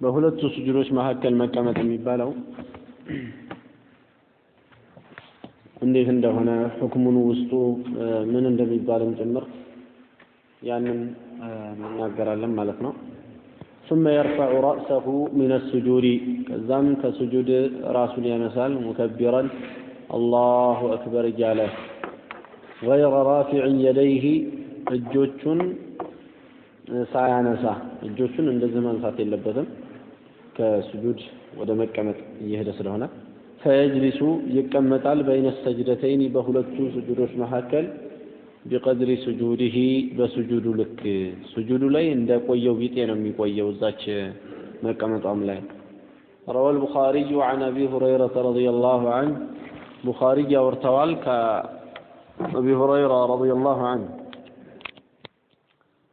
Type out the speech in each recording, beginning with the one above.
በሁለቱ ስጁዶች መካከል መቀመጥ የሚባለው እንዴት እንደሆነ ሁክሙን ውስጡ ምን እንደሚባልም ጭምር ያንን እናገራለን ማለት ነው። ثم يرفع رأسه من السجود ከዛም ከስጁድ ራሱን ያነሳል ሙከቢረን አላሁ አክበር እያለ غير رافع يديه እጆቹን ሳያነሳ እጆቹን እንደዚህ ማንሳት የለበትም ከስጁድ ወደ መቀመጥ እየሄደ ስለሆነ ፈየጅሊሱ ይቀመጣል በይነ ሰጅደተይኒ በሁለቱ ስጁዶች መካከል ቢቀድሪ ስጁድህ በስጁዱ ልክ ስጁዱ ላይ እንደቆየው ቢጤ ነው የሚቆየው እዛች መቀመጧም ላይ روى البخاري عن أبي هريرة رضي الله عنه بخاري ورتوال كأبي هريرة رضي الله عنه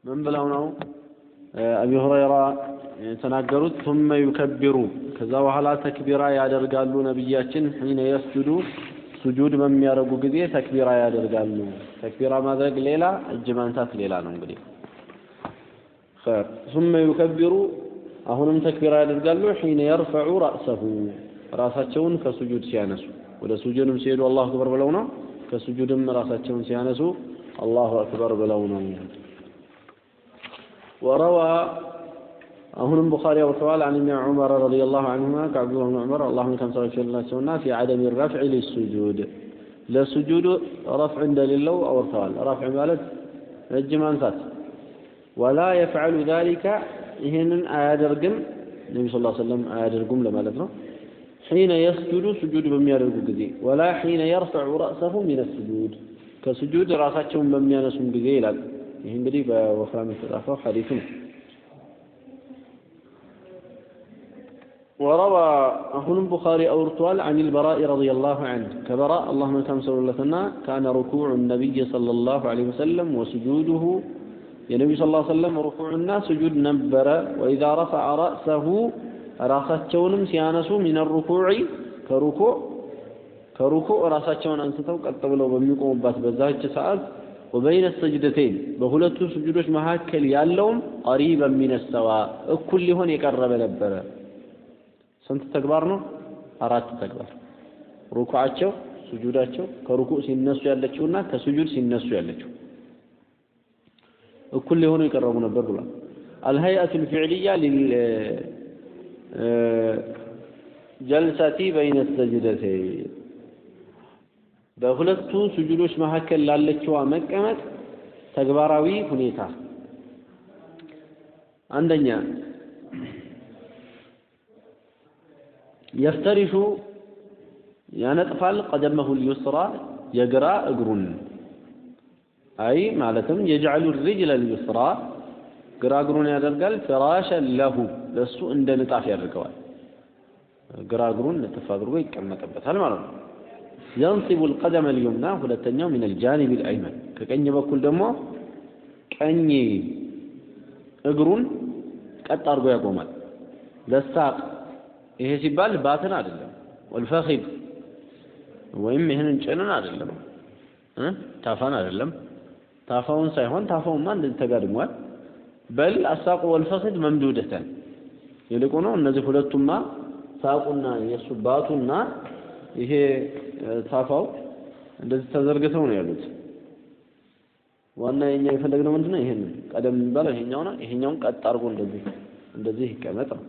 من بلونه أبي هريرة የተናገሩት ثم يكبر ከዛ በኋላ ተክቢራ ያደርጋሉ ነብያችን ሒነ የስጁዱ ሱጁድ በሚያደርጉ ጊዜ ተክቢራ ያደርጋሉ። ተክቢራ ማድረግ ሌላ፣ እጅ ማንሳት ሌላ ነው። እንግዲህ ኸይር ثم يكبر አሁንም ተክቢራ ያደርጋሉ ሒነ የርፈዑ ረእሰሁ ራሳቸውን ከሱጁድ ሲያነሱ ወደ ሱጁድም ሲሄዱ አላሁ አክበር ብለው ነው። ከሱጁድም ራሳቸውን ሲያነሱ አላሁ አክበር ብለው ነው። ወረዋ አሁንም ቡኻሪ አውርተዋል አን ኢብኒ ዑመር ረዲየላሁ ዐንሁማ ከዐብዱላህ ብን ዑመር አላሁን ከምሳዎች የላቸውና ፊ ዐደም ረፍዕ ሊሱጁድ ለሱጁድ ረፍዕ እንደሌለው አውርተዋል። ረፍዕ ማለት እጅ ማንሳት ወላ የፍዐሉ ዛሊከ ይህንን አያደርግም ነቢ ስ ሰለም አያደርጉም ለማለት ነው። ሒነ የስጁዱ ስጁድ በሚያደርጉ ጊዜ ወላ ሒነ የርፈዑ ረእሰሁ ሚነ ስጁድ ከስጁድ ራሳቸውን በሚያነሱም ጊዜ ይላል። ይህ إن بدي وفرام الثلاثة حديثنا وروى أخو البخاري أو رطوال عن البراء رضي الله عنه كبراء اللهم تمسل لتنا كان ركوع النبي صلى الله عليه وسلم وسجوده يا نبي صلى الله عليه وسلم ركوع الناس سجود نبرا وإذا رفع رأسه رأسه سيانس من الركوع كركوع كركوع رأسه أنستو قد بميكم وبات بزاج ساعات ወበይነ ሰጅደተይን በሁለቱ ስጁዶች መካከል ያለውም ቀሪበን ሚነ እኩል ሊሆን የቀረበ ነበረ። ስንት ተግባር ነው? አራት ተግባር። ሩኩዓቸው፣ ስጁዳቸው ከሩኩዕ ሲነሱ ያለችውና ከስጁድ ሲነሱ ያለችው እኩል ሊሆኑ የቀረቡ ነበር ብሏል። አልሀይአቱ ልፊዕልያ ጀልሰቲ በይነ ሰጅደተይን በሁለቱ ስጁዶች መካከል ላለችዋ መቀመጥ ተግባራዊ ሁኔታ። አንደኛ የፍተሪሹ ያነጥፋል ቀደመሁ ልዩስራ የግራ እግሩን። አይ ማለትም የጅዐሉ ሪጅለ ልዩስራ ግራ እግሩን ያደርጋል ፍራሸን ለሁ ለሱ እንደ ንጣፍ ያደርገዋል። ግራ እግሩን ንጥፍ አድርጎ ይቀመጥበታል ማለት ነው ينصب القدم اليمنى ሁለተኛው من الجانب الأيمن ከቀኝ በኩል ደግሞ ቀኝ እግሩን ቀጥ አድርጎ ያቆማል ለሳቅ ይሄ ሲባል ባትን አይደለም ወልፈኺድ ወይም ይህንን ጭንን አይደለም ታፋን አይደለም ታፋውን ሳይሆን ታፋውማ እንደዚህ ተጋድሟል በል አሳቁ ወልፈኺድ መምዱደተን ይልቁ ነው እነዚህ ሁለቱማ ሳቁና የእሱ ባቱና ይሄ ታፋው እንደዚህ ተዘርግተው ነው ያሉት። ዋና የኛ የፈለግነው ምንድነው? ይሄን ቀደም የሚባለው ይሄኛው ነው። ይሄኛውን ቀጥ አድርጎ እንደዚህ እንደዚህ ይቀመጥ ነው።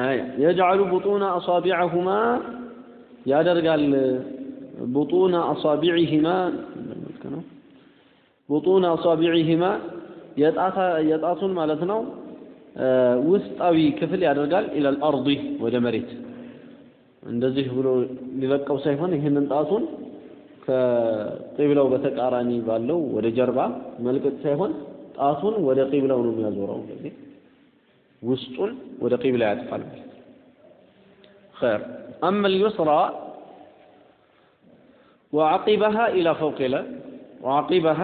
አይ የጀዐሉ ቡጡነ አሳቢዐሁማ ያደርጋል ቡጡነ አሳቢዒሂማ ነው ቡጡነ አሳቢዒሂማ የጣታ የጣቱን ማለት ነው ውስጣዊ ክፍል ያደርጋል ኢለል አርዲ ወደ መሬት እንደዚህ ብሎ ሊለቀው ሳይሆን ይህንን ጣቱን ከቂብላው በተቃራኒ ባለው ወደ ጀርባ መልቀቅ ሳይሆን ጣቱን ወደ ቂብላው ነው የሚያዞረው። ስለዚህ ውስጡን ወደ ቂብላ ያጥፋል ማለት ነው። ኸይር አማ ልዩስራ ወዓቂበሃ ኢላ ፈውቂለ ወዓቂበሃ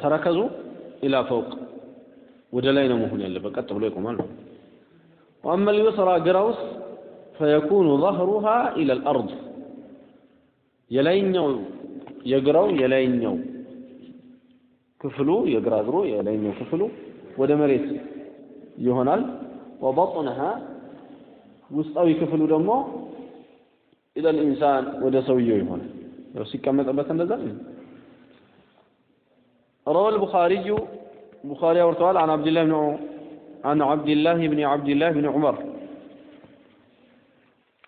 ተረከዙ ኢላ ፈውቅ ወደ ላይ ነው መሆን ያለበት። ቀጥ ብሎ ይቆማል وأما اليسرى جروس فيكون ظهرها إلى الأرض يلاينيو يقرو يلاينيو ክፍሉ የግራ እግሩ የላይኛው ክፍሉ ወደ መሬት ይሆናል። ወበጥነሃ ውስጣዊ ክፍሉ ደግሞ ኢለል ኢንሳን ወደ ሰውየው ይሆናል። ያው ሲቀመጥበት እንደዛ ነው። روى البخاري بخاري ورتوال عن عبد الله بن عن عبد الله بن عبد الله بن عمر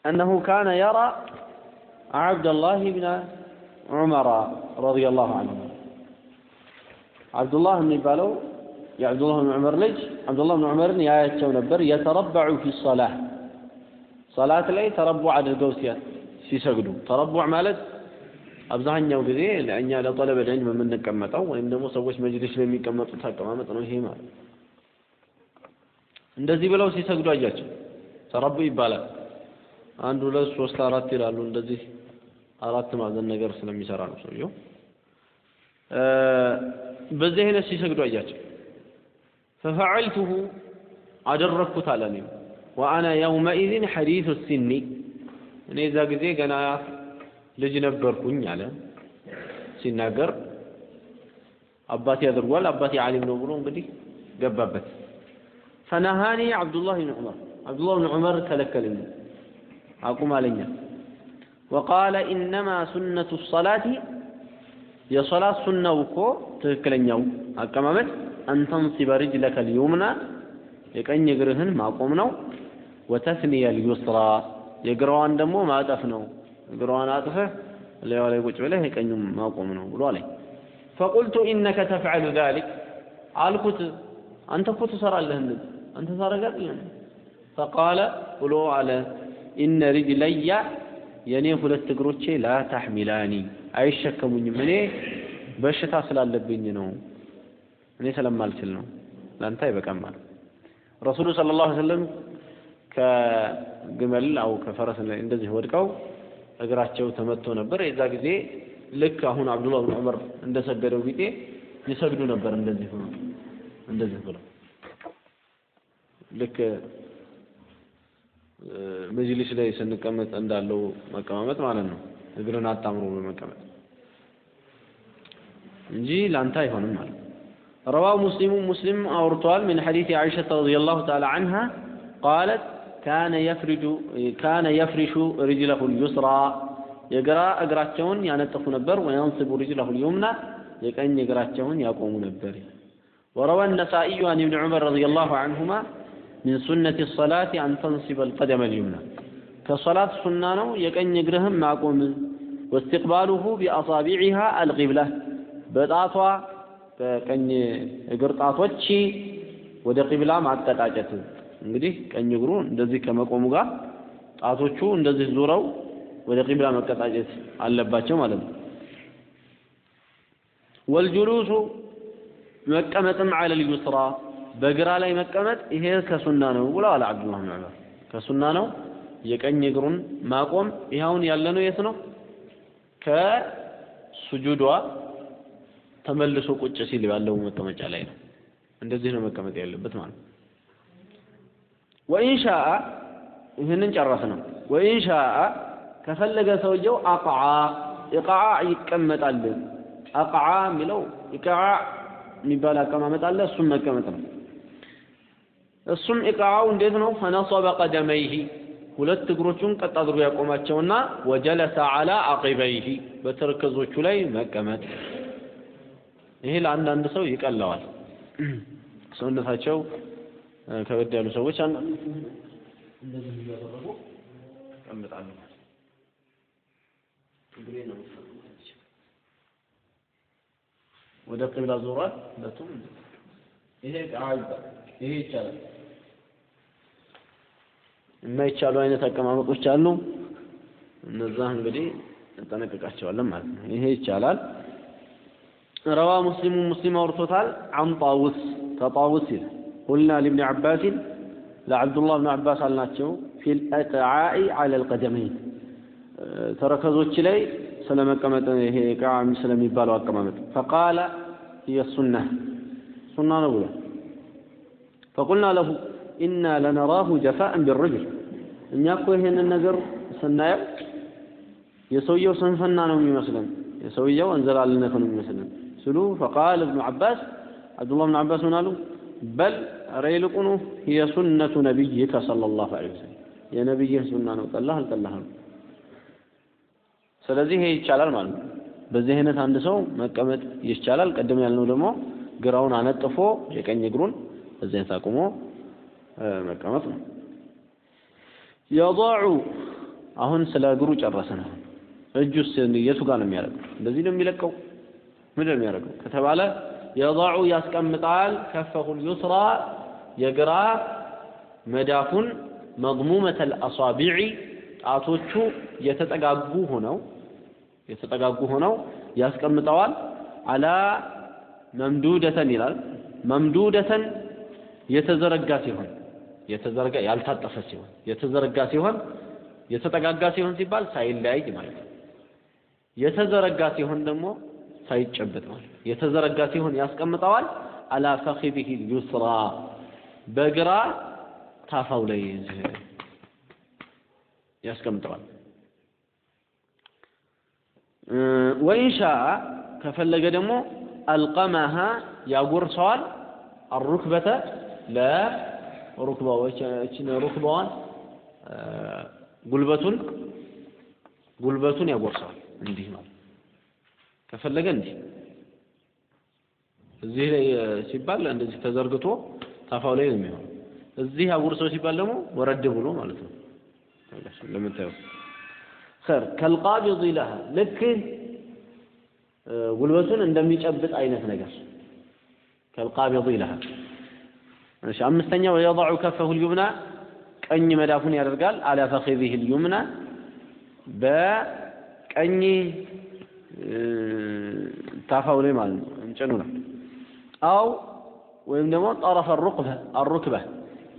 أنه كان يرى عبد الله بن عمر رضي الله عنه عبد الله بن بالو يا عبد الله بن عمر لج عبد الله بن عمر يا يتشو نبر يتربع في الصلاة صلاة لي تربع على القوسيات ሲሰግዱ ተረቡዕ ማለት አብዛኛው ጊዜ ለእኛ ለጠለበ ዒልም የምንቀመጠው ወይም ደግሞ ሰዎች መጅሊስ ላይ የሚቀመጡት አቀማመጥ ነው። ይሄ ማለት እንደዚህ ብለው ሲሰግዱ አያቸው። ተረቡ ይባላል። አንድ ሁለት ሶስት አራት ይላሉ። እንደዚህ አራት ማዕዘን ነገር ስለሚሰራ ነው ሰውየው። በዚህ አይነት ሲሰግዱ አያቸው። ፈፈዐልቱሁ አደረግኩት አለ እኔም ወአና የውመኢዝን ሐዲሱ ሲኒ እኔ እዛ ጊዜ ገና ልጅ ነበርኩኝ አለ ሲናገር አባቴ አድርጓል አባቴ ዓሊም ነው ብሎ እንግዲህ ገባበት ፈነሃኒ አብዱላህ ብን ዑመር አብዱላህ ብን ዑመር ከለከለኝ አቁም አለኛ ወቃለ ኢነማ ሱነቱ ሰላቲ የሶላት ሱናው እኮ ትክክለኛው አቀማመጥ አንተንሲበ ሪጅለከ ልዩምና የቀኝ እግርህን ማቆም ነው ወተስኒየ ልዩስራ የግራዋን ደግሞ ማጠፍ ነው። እግራዋን አጥፈህ ላይዋ ላይ ቁጭ ብለህ የቀኙን ማቆም ነው ብሎ አለኝ። ፈቁልቱ ኢነከ ተፍዐሉ ዛሊክ አልኩት፣ አንተ እኮ ትሰራለህ እንደዚህ አንተ ታደርጋለህ። ፈቃለ ብሎ አለ ኢነ ሪጅለያ የእኔ ሁለት እግሮቼ ላ ታሕሚላኒ አይሸከሙኝም። እኔ በሽታ ስላለብኝ ነው፣ እኔ ስለማልችል ነው። ለአንተ አይበቃም አለ ረሱሉ ሰለላሁ ዐለይሂ ወሰለም ከግመል አው ከፈረስ እንደዚህ ወድቀው እግራቸው ተመቶ ነበር። የዛ ጊዜ ልክ አሁን አብዱላህ ብን ዑመር እንደሰገደው ቢጤ ይሰግዱ ነበር። እንደዚህ ሆኖ እንደዚህ ብለው ልክ መጅሊስ ላይ ስንቀመጥ እንዳለው መቀማመጥ ማለት ነው። እግርን አጣምሮ በመቀመጥ እንጂ ላንተ አይሆንም ማለት رواه مسلم مسلم أورطوال من حديث عائشة رضي الله تعالى عنها قالت كان يفرج كان يفرش رجله اليسرى يقرا اقراتشون ينطف نبر وينصب رجله اليمنى يقن اقراتشون يقوم نبر وروى النسائي عن ابن عمر رضي الله عنهما ሚን ሱነቲ ሰላቲ አን ተንሲበ ልቀደመ ልዩምና ከሶላት ሱና ነው የቀኝ እግርህም ማቆም ወስትቅባሉሁ ቢአሳቢዒሃ አልቂብላ በጣቷ በቀኝ እግር ጣቶች ወደ ቂብላ ማቀጣጨት እንግዲህ ቀኝ እግሩ እንደዚህ ከመቆሙ ጋር ጣቶቹ እንደዚህ ዙረው ወደ ቂብላ መቀጣጨት አለባቸው ማለት ነው። ወልጁሉሱ መቀመጥም አለል ዩስራ በግራ ላይ መቀመጥ ይሄ ከሱና ነው ብለዋል አብዱላህ ብን ዑመር። ከሱና ነው የቀኝ እግሩን ማቆም። ይኸውን ያለነው የት ነው? ከሱጁዷ ተመልሶ ቁጭ ሲል ባለው መቀመጫ ላይ ነው። እንደዚህ ነው መቀመጥ ያለበት ማለት ነው። ወኢን ሻአ ይህንን ጨረስ ነው። ወኢን ሻአ ከፈለገ ሰውየው አቅዓ ኢቅዓ ይቀመጣል። አቅዓ የሚለው ኢቅዓ የሚባል አቀማመጥ አለ። እሱም መቀመጥ ነው። እሱም ኢቅዓው እንዴት ነው? ፈነሰበ ቀደመይሂ ሁለት እግሮቹን ቀጥ አድርጎ ያቆማቸውና ወጀለሰ ዐላ አቂበይሂ በተረከዞቹ ላይ መቀመጥ። ይሄ ለአንዳንድ ሰው ይቀለዋል። ሰውነታቸው ከበድ ያሉ ሰዎች ወደ ቂብላ ዞሯል። ይሄ ይቻላል። የማይቻሉ አይነት አቀማመጦች አሉ። እነዛ እንግዲህ እንጠነቀቃቸዋለን ማለት ነው። ይሄ ይቻላል። ረዋ ሙስሊሙ ሙስሊም አውርቶታል። አን ጣውስ ከጣውስ ይላል ቁልና ሊብኒ ዓባሲን ለዓብዱላህ ብን ዓባስ አልናቸው ፊል ኢቅዓኢ ዐለ ልቀደመይን ተረከዞች ላይ ስለመቀመጥ ይሄ ኢቅዓ ስለሚባለው አቀማመጥ ፈቃለ هي السنة سنة نقول فقلنا له إنا لنراه جفاء بالرجل እኛ እኮ ይሄንን ነገር ስናየው የሰውየው ስንፍና ነው የሚመስለን፣ የሰውየው እንዘላልነት ነው የሚመስለን። ስሉ ፈቃል እብኑ ዓባስ አብዱላህ ብን ዓባስ ምን አሉ? በል ኧረ ይልቁኑ ሱነቱ ነቢይከ ሰለላሁ ዐለይሂ ወሰለም። የነቢይህ ሱና ነው። ጠላህ አልጠላህ ስለዚህ ይሄ ይቻላል ማለት ነው። በዚህ አይነት አንድ ሰው መቀመጥ ይቻላል። ቀደም ያልነው ደግሞ ግራውን አነጥፎ የቀኝ እግሩን በዚህ አይነት አቁሞ መቀመጥ ነው የضዑ አሁን ስለ እግሩ ጨረስን። እጁስ የቱ ጋር ነው የሚያደርገው? እንደዚህ ነው የሚለቀው? ምንድን ነው የሚያደርገው ከተባለ የضዑ ያስቀምጣል። ከፈሁል ዩስራ የግራ መዳፉን መضሙመተል አሳቢዒ ጣቶቹ የተጠጋጉ ሆነው የተጠጋጉ ሆነው ያስቀምጠዋል። አላ መምዱደተን ይላል። መምዱደተን የተዘረጋ ሲሆን የተዘረጋ ያልታጠፈ ሲሆን የተዘረጋ ሲሆን የተጠጋጋ ሲሆን ሲባል ሳይለያይ ማለት ነው። የተዘረጋ ሲሆን ደግሞ ሳይጨበጥ ማለት የተዘረጋ ሲሆን ያስቀምጠዋል አላ ፈኺዲሂ ዩስራ በግራ ታፋው ላይ ያስቀምጠዋል። ወኢንሻ ከፈለገ ደግሞ አልቀመሃ ያጎርሰዋል። አሩክበተ ለሩክባዎች ሩክባዋን ጉልበቱን ጉልበቱን ያጎርሰዋል እንዲህ ነው። ከፈለገ እንዲህ። እዚህ ላይ ሲባል እንደዚህ ተዘርግቶ ታፋው ላይ ነው የሚሆነው። እዚህ አጉርሰው ሲባል ደግሞ ወረድ ብሎ ማለት ነው። ለምታዩት ኸር ከልቃቢض ለሃ ልክ ጉልበቱን እንደሚጨብጥ አይነት ነገር። ከልቃቢض ለሃ እሺ አምስተኛው የضع ከፈሁ اليمنى ቀኝ መዳፉን ያደርጋል። አለ فخذه اليمنى በቀኝ ታፋው ላይ ማለት ነው እንጭኑ ነው አው ወይም ደግሞ ጠረፈ ሩክበ አሩክበ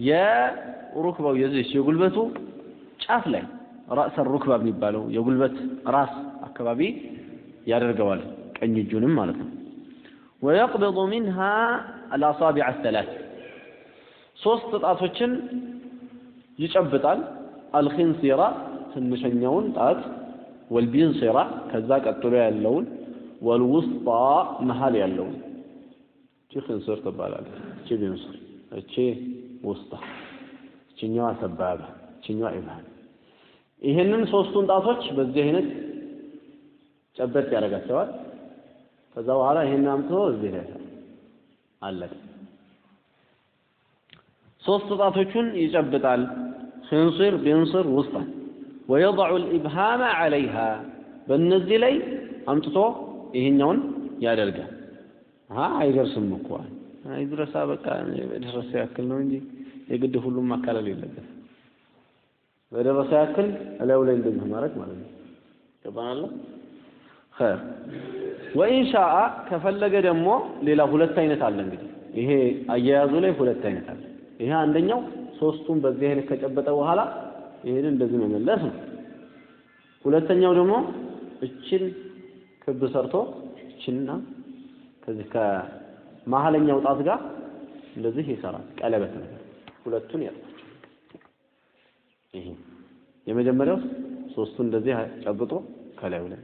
የሩክበው የዚህ የጉልበቱ ጫፍ ላይ ራስ ሩክባ የሚባለው የጉልበት ራስ አካባቢ ያደርገዋል ቀኝ እጁንም ማለት ነው። ويقبض منها الأصابع الثلاث ሶስት ጣቶችን ይጨብጣል። አልኺንሲራ ትንሸኛውን ጣት ወልቢንሲራ ከዛ ቀጥሎ ያለውን ወልውስጣ መሀል ያለውን። እቺ ኺንስር ትባላለች። እቺ ቢንስር እቺ ውስጣ እችኛዋ ሰባባ እችኛዋ ኢብሃም ይህንን ሶስቱን ጣቶች በዚህ አይነት ጨበጥ ያደርጋቸዋል። ከዛ በኋላ ይሄን አምጥቶ እዚህ ላይ አለቀ ሶስት ጣቶቹን ይጨብጣል ኺንሲር ቢንስር ውስጣ ويضع الإبهام عليها በእነዚህ ላይ አምጥቶ ይሄኛውን ያደርጋል አሃ አይደርስም እኮ አይድረሳ በቃ በደረሰ ያክል ነው እንጂ የግድ ሁሉም ማካለል የለበት በደረሰ ያክል እላዩ ላይ እንደዚህ ማድረግ ማለት ነው ገባናል ኸይር ወኢን ሻአ ከፈለገ ደግሞ ሌላ ሁለት አይነት አለ እንግዲህ ይሄ አያያዙ ላይ ሁለት አይነት አለ ይሄ አንደኛው ሶስቱን በዚህ አይነት ከጨበጠ በኋላ ይሄን እንደዚህ መመለስ ነው። ሁለተኛው ደግሞ እችን ክብ ሰርቶ እችንና ከዚህ ከመሀለኛው ጣት ጋር እንደዚህ ይሰራል። ቀለበት ነገር ሁለቱን ያጥፋቸው ይሄ የመጀመሪያው ሶስቱ እንደዚህ ጨብጦ ከላዩ ላይ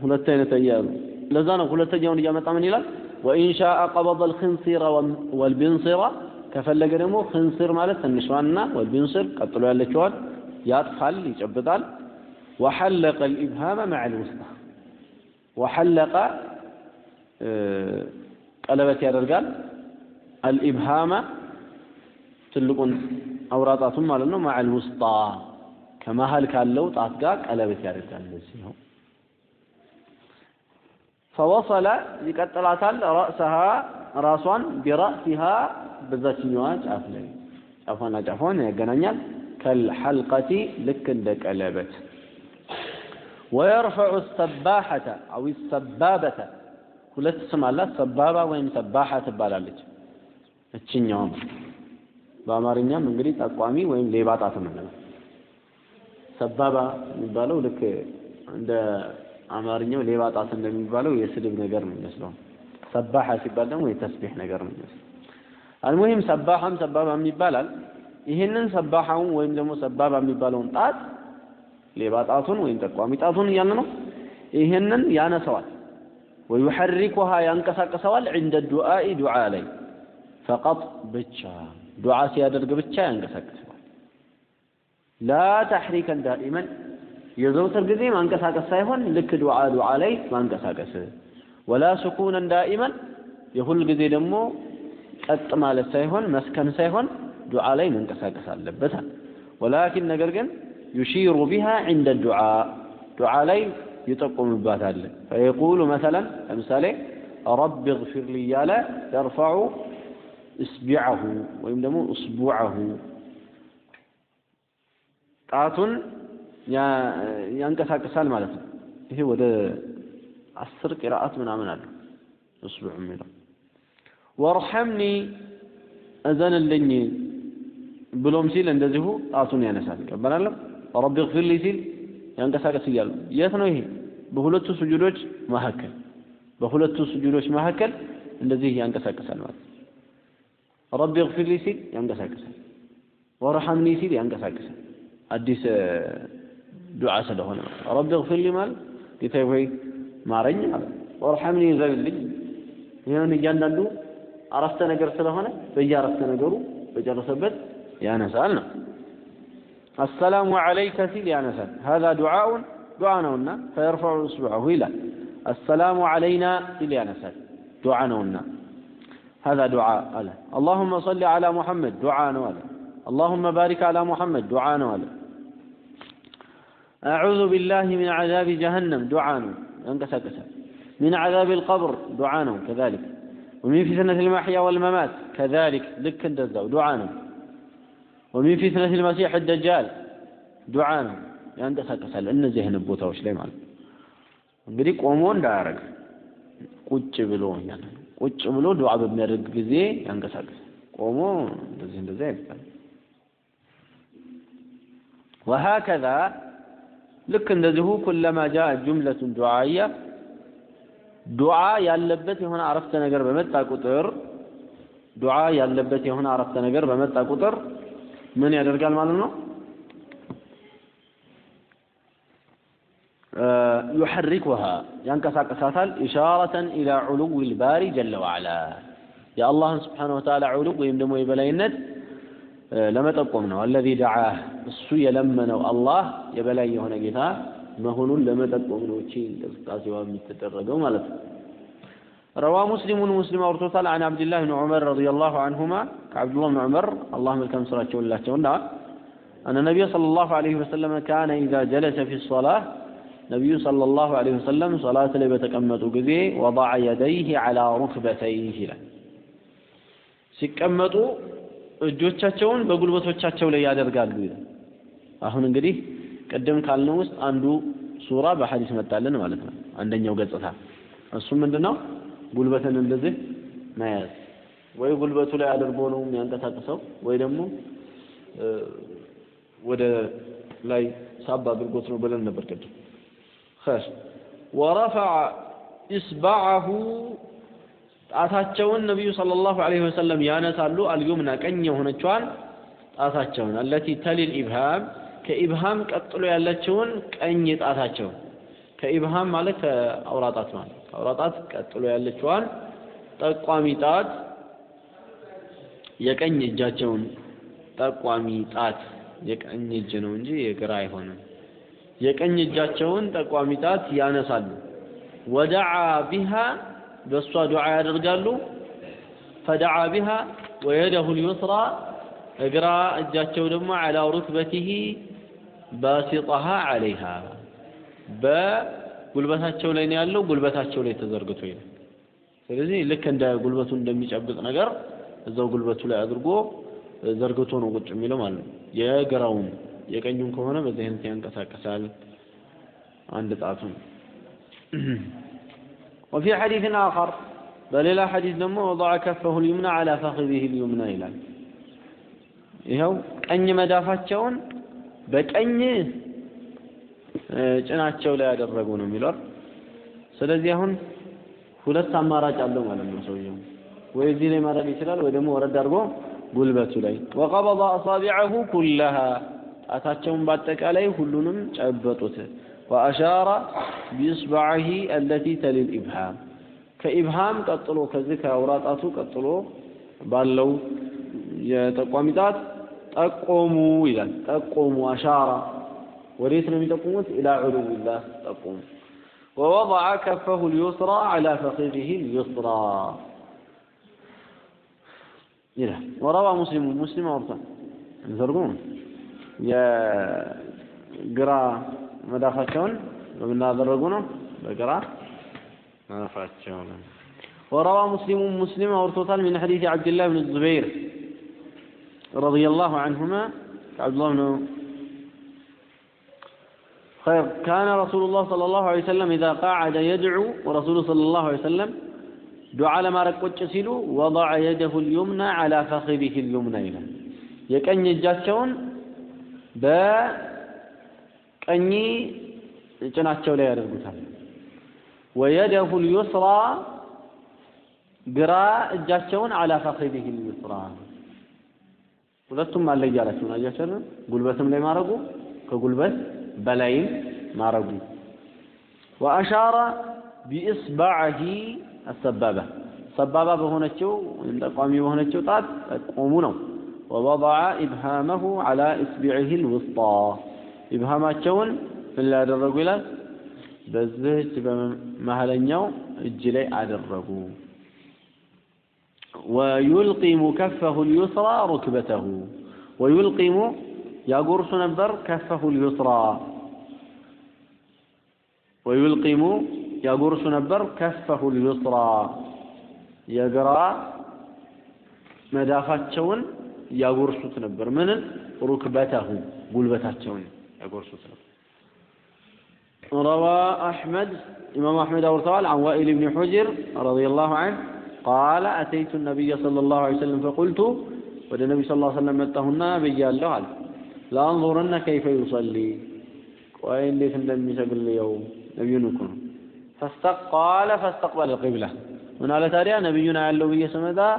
ሁለት አይነት አያያዙ ለዛ ነው ሁለተኛውን እያመጣ ምን ይላል وإن شاء قبض الخنصير والبنصر كفل دمو خنصر مالت النشوانا والبنصر قطلوا على شوان يطفل يجبطال وحلق الإبهام مع الوسطى. وحلق قلبت يا رجال الإبهام تلقون أوراطاتهم مع الوسطى. كما هل كان لو تعتقاك قلبت يا رجال ፈወሰለ ይቀጥላታል። ረእሰሃ ራሷን ቢራእሲሃ በዛችኛዋ ጫፍ ላይ ጫፏና ጫፏን ያገናኛል። ከልሐልቀቲ ልክ እንደ ቀለበት። ወየርፈዑ ሰባሐተ አው ሰባበተ። ሁለት ስም አላት። ሰባባ ወይም ሰባሐ ትባላለች። እችኛውም በአማርኛም እንግዲህ ጠቋሚ ወይም ሌባ ጣት ነው ሰባባ የሚባለው ልክ እንደ አማርኛው ሌባ ጣት እንደሚባለው የስድብ ነገር ነው የሚመስለው። ሰባሐ ሲባል ደግሞ የተስቢሕ ነገር ነው የሚመስለው። አልሙሂም ሰባሐም ሰባባም ይባላል ይህንን ሰባሐውን ወይም ደግሞ ሰባባ የሚባለውን ጣት ሌባ ጣቱን ወይም ጠቋሚ ጣቱን እያለ ነው። ይህንን ያነሰዋል። ወዩሐሪኩሃ ያንቀሳቅሰዋል ዕንደ ዱዓኢ ዱዓ ላይ ፈቀጥ ብቻ ዱዓ ሲያደርግ ብቻ ያንቀሳቅሰዋል። ላ ተሕሪከን ዳኢመን የዘውትር ጊዜ ማንቀሳቀስ ሳይሆን ልክ ዱዓ ዱዓ ላይ ማንቀሳቀስ፣ ወላ ስኩነን ዳኢመን የሁል ጊዜ ደግሞ ቀጥ ማለት ሳይሆን መስከን ሳይሆን ዱዓ ላይ መንቀሳቀስ አለበት። ወላኪን ነገር ግን ዩሺሩ ቢሃ ዕንደ ዱዓ ዱዓ ላይ ይጠቁምባታል። ፈየቁሉ መሰለን ለምሳሌ ረቢ እግፊር ሊ እያለ የርፈዑ እስቢዐሁ ወይም ደግሞ እስቡዐሁ ጣቱን ያንቀሳቅሳል ማለት ነው። ይሄ ወደ አስር ቂራአት ምናምን አለው እስቡዕ የሚለው ወርሐምኒ እዘንልኝ ብሎም ሲል እንደዚሁ ጣቱን ያነሳል። ይቀበላለሁ ረቢ እግፊር ሊ ሲል ያንቀሳቀስ እያሉ የት ነው ይሄ? በሁለቱ ስጁዶች መካከል በሁለቱ ስጁዶች መካከል እንደዚህ ያንቀሳቅሳል ማለት ረቢ እግፊር ሊ ሲል ያንቀሳቅሳል፣ ወርሐምኒ ሲል ያንቀሳቅሳል። አዲስ ዱዓ ስለሆነ ረቢ እግፊር ሊ ማለት ጌታዬ ሆይ ማረኝ ማለት ወርሐምኒ ዘንልኝ። ይህን እያንዳንዱ አረፍተ ነገር ስለሆነ በየአረፍተ ነገሩ በጨረሰበት ያነሳል ነው። አሰላሙ ዓለይከ ሲል ያነሳል። ሀዛ ዱዓኡን ዱዓ ነውና ፈየርፈዑ እስቡዐሁ ይላል። አሰላሙ ዓለይና ሲል ያነሳል። ዱዓ ነውና ሀዛ ዱዓ አለ። አላሁመ ሰሊ ዓላ ሙሐመድ ዱዓ ነው አለ። አላሁመ ባሪክ ዓላ ሙሐመድ ዱዓ ነው አለ። አዑዙ ቢላሂ ሚን ዓዛቢ ጀሀነም ዱዓ ነው ያንቀሳቀሳል። ሚን ዓዛቢ ልቀብር ዱዓ ነው ከዛሊክ ወሚን ፊትነት ልመሕያ ወልመማት ከዛሊክ ልክ እንደዛው ዱዓ ነው። ወሚን ፊትነት ልመሲሕ ደጃል ዱዓ ነው ያንቀሳቀሳል። እነዚህ አይነት ቦታዎች ላይ ማለት ነው። እንግዲህ ቆሞ እንዳያረግ ቁጭ ብሎ ያለ ቁጭ ብሎ ዱዓ በሚያደርግ ጊዜ ያንቀሳቀሳል። ቆሞ እንደዚህ እንደዚህ አይባልም። ወሀከዛ ልክ እንደዚሁ ኩለማ ጃአ ጁምለቱን ዱዓያ ዱዓ ያለበት የሆነ አረፍተ ነገር በመጣ ቁጥር ዱዓ ያለበት የሆነ አረፍተ ነገር በመጣ ቁጥር ምን ያደርጋል ማለት ነው? ዩሐሪኩሃ ያንቀሳቀሳታል። ኢሻረተን ኢላ ዑሉዊ ልባሪ ጀለ ወዐላ የአላህን ስብሓነሁ ወተዓላ ዑሉው ወይም ደግሞ የበላይነት ለመጠቆም ነው። አለዚ ደዓህ እሱ የለመነው አላህ የበላይ የሆነ ጌታ መሆኑን ለመጠቆም ነው። እቺ እንቅስቃሴዋ የምትደረገው ማለት ነው። ረዋ ሙስሊሙን ሙስሊም አውርቶታል። አን አብድላህ ብን ዑመር ረዲየላሁ አንሁማ ከአብዱላህ ብን ዑመር አላህ መልካም ስራቸውን ላቸውና አነ ነቢዩ ሰለላሁ ዐለይሂ ወሰለም ካነ ኢዛ ጀለሰ ፊ ሶላህ ነቢዩ ሰለላሁ ዐለይሂ ወሰለም ሶላት ላይ በተቀመጡ ጊዜ ወضዐ የደይህ ዐላ ሩክበተይህ ይላል። ሲቀመጡ እጆቻቸውን በጉልበቶቻቸው ላይ ያደርጋሉ ይላል። አሁን እንግዲህ ቅድም ካልነው ውስጥ አንዱ ሱራ በሐዲስ መጣልን ማለት ነው። አንደኛው ገጽታ እሱም ምንድን ነው? ጉልበትን እንደዚህ መያዝ ወይ ጉልበቱ ላይ አድርጎ ነው የሚያንቀሳቅሰው ወይ ደግሞ ወደ ላይ ሳብ አድርጎት ነው ብለን ነበር ቅድም። ወረፈዐ ኢስባዐሁ ጣታቸውን ነቢዩ ሰለላሁ ዐለይሂ ወሰለም ያነሳሉ። አልዩምና ቀኝ የሆነችዋን ጣታቸውን አለቲ ተሊል ኢብሃም ከኢብሃም ቀጥሎ ያለችውን ቀኝ ጣታቸውን ከኢብሃም ማለት ከአውራጣት ማለት ከአውራጣት ቀጥሎ ያለችዋን ጠቋሚ ጣት የቀኝ እጃቸውን ጠቋሚ ጣት የቀኝ እጅ ነው እንጂ የግራ አይሆንም። የቀኝ እጃቸውን ጠቋሚ ጣት ያነሳሉ። ወደዓ ቢሃ በእሷ ዱዓ ያደርጋሉ። ፈደዓ ቢሃ ወየደሁ ልዩስራ እግራ እጃቸው ደግሞ ዐላ ሩክበቲሂ ባሲጠሃ ዐለይሃ በጉልበታቸው ላይ ነው ያለው። ጉልበታቸው ላይ ተዘርግቶ ይላል። ስለዚህ ልክ እንደ ጉልበቱ እንደሚጨብጥ ነገር እዛው ጉልበቱ ላይ አድርጎ ዘርግቶ ነው ቁጭ የሚለው ማለት ነው። የግራውን የቀኙን ከሆነ በዚህ አይነት ያንቀሳቀሳል አንድ ጣቱን። وفي حديث آخر በሌላ ሐዲስ ደግሞ ወضع كفه اليمنى على فخذه اليمنى ይላል። ይኸው ቀኝ መዳፋቸውን በቀኝ ጭናቸው ላይ ያደረጉ ነው የሚለው ስለዚህ አሁን ሁለት አማራጭ አለው ማለት ነው ሰውየው። ወይ እዚህ ላይ ማድረግ ይችላል ወይ ደግሞ ወረድ አድርጎ ጉልበቱ ላይ። ወቀበض አሳቢዐሁ ኩለሃ ጣታቸውን በአጠቃላይ ሁሉንም ጨበጡት። ወአሻረ ቢእስባዕሂ አለቲ ተሊል ኢብሃም ከኢብሃም ቀጥሎ ከዚህ ከአውራጣቱ ቀጥሎ ባለው የጠቋሚ ጣት ጠቆሙ ይላል። ጠቆሙ አሻራ ወዴት ነው የሚጠቁሙት? ኢላ ዑሉዊላህ ጠቆሙ። ወወضዐ ከፈሁ ልዩስራ ዐላ ፈኺዚሂ ልዩስራ ይላል። ወረዋ ሙስሊሙ ሙስሊም አውርቷል። ተርጉሙ የግራ መዳፋቸውን በምን አደረጉ ነው? በግራ መዳፋቸው ነው። وروى مسلم مسلم أورتوتال من حديث عبد الله بن الزبير رضي الله عنهما عبد الله بن خير كان رسول الله صلى الله عليه وسلم إذا قعد يدعو ورسوله صلى الله عليه وسلم دعاء لما ركوت سيلو وضع يده اليمنى على فخذه اليمنى إلى يكن يجاتشون በቀኝ ጭናቸው ላይ ያደርጉታል። ወየደሁ ልዩስራ ግራ እጃቸውን አላ ፈኺዲህ ልዩስራ ሁለቱም አለ እያላችሁ ነው። ጉልበትም ላይ ማረጉ ከጉልበት በላይም ማረጉ ወአሻረ ቢኢስባዕሂ አሰባባ ሰባባ በሆነችው ወይም ጠቋሚ በሆነችው ጣት ጠቆሙ ነው። ወወضዐ ኢብሃመሁ ዐላ ኢስቢዕሂ ልውስጣ ኢብሃማቸውን ምን ላይ አደረጉ ይላል። በዚህች በመሀለኛው እጅ ላይ አደረጉ። ወዩልቂሙ ከፈሁ ልዩስራ ሩክበተሁ ወዩልቂሙ ያጎርሱ ነበር ከፈሁ ልዩስራ ወዩልቂሙ ያጎርሱ ነበር ከፈሁ ልዩስራ የግራ መዳፋቸውን ያጎርሱት ነበር። ምንን ሩክበተሁ ጉልበታቸውን أقول روى أحمد إمام أحمد أورطال عن وائل بن حجر رضي الله عنه قال أتيت النبي صلى الله عليه وسلم فقلت والنبي صلى الله عليه وسلم متهنا بجال له لأنظرن كيف يصلي. وإن ليس دمي سقل اليوم فاستق فاستقال فاستقبل القبلة. من على تاريا نبينا علو بي سمدا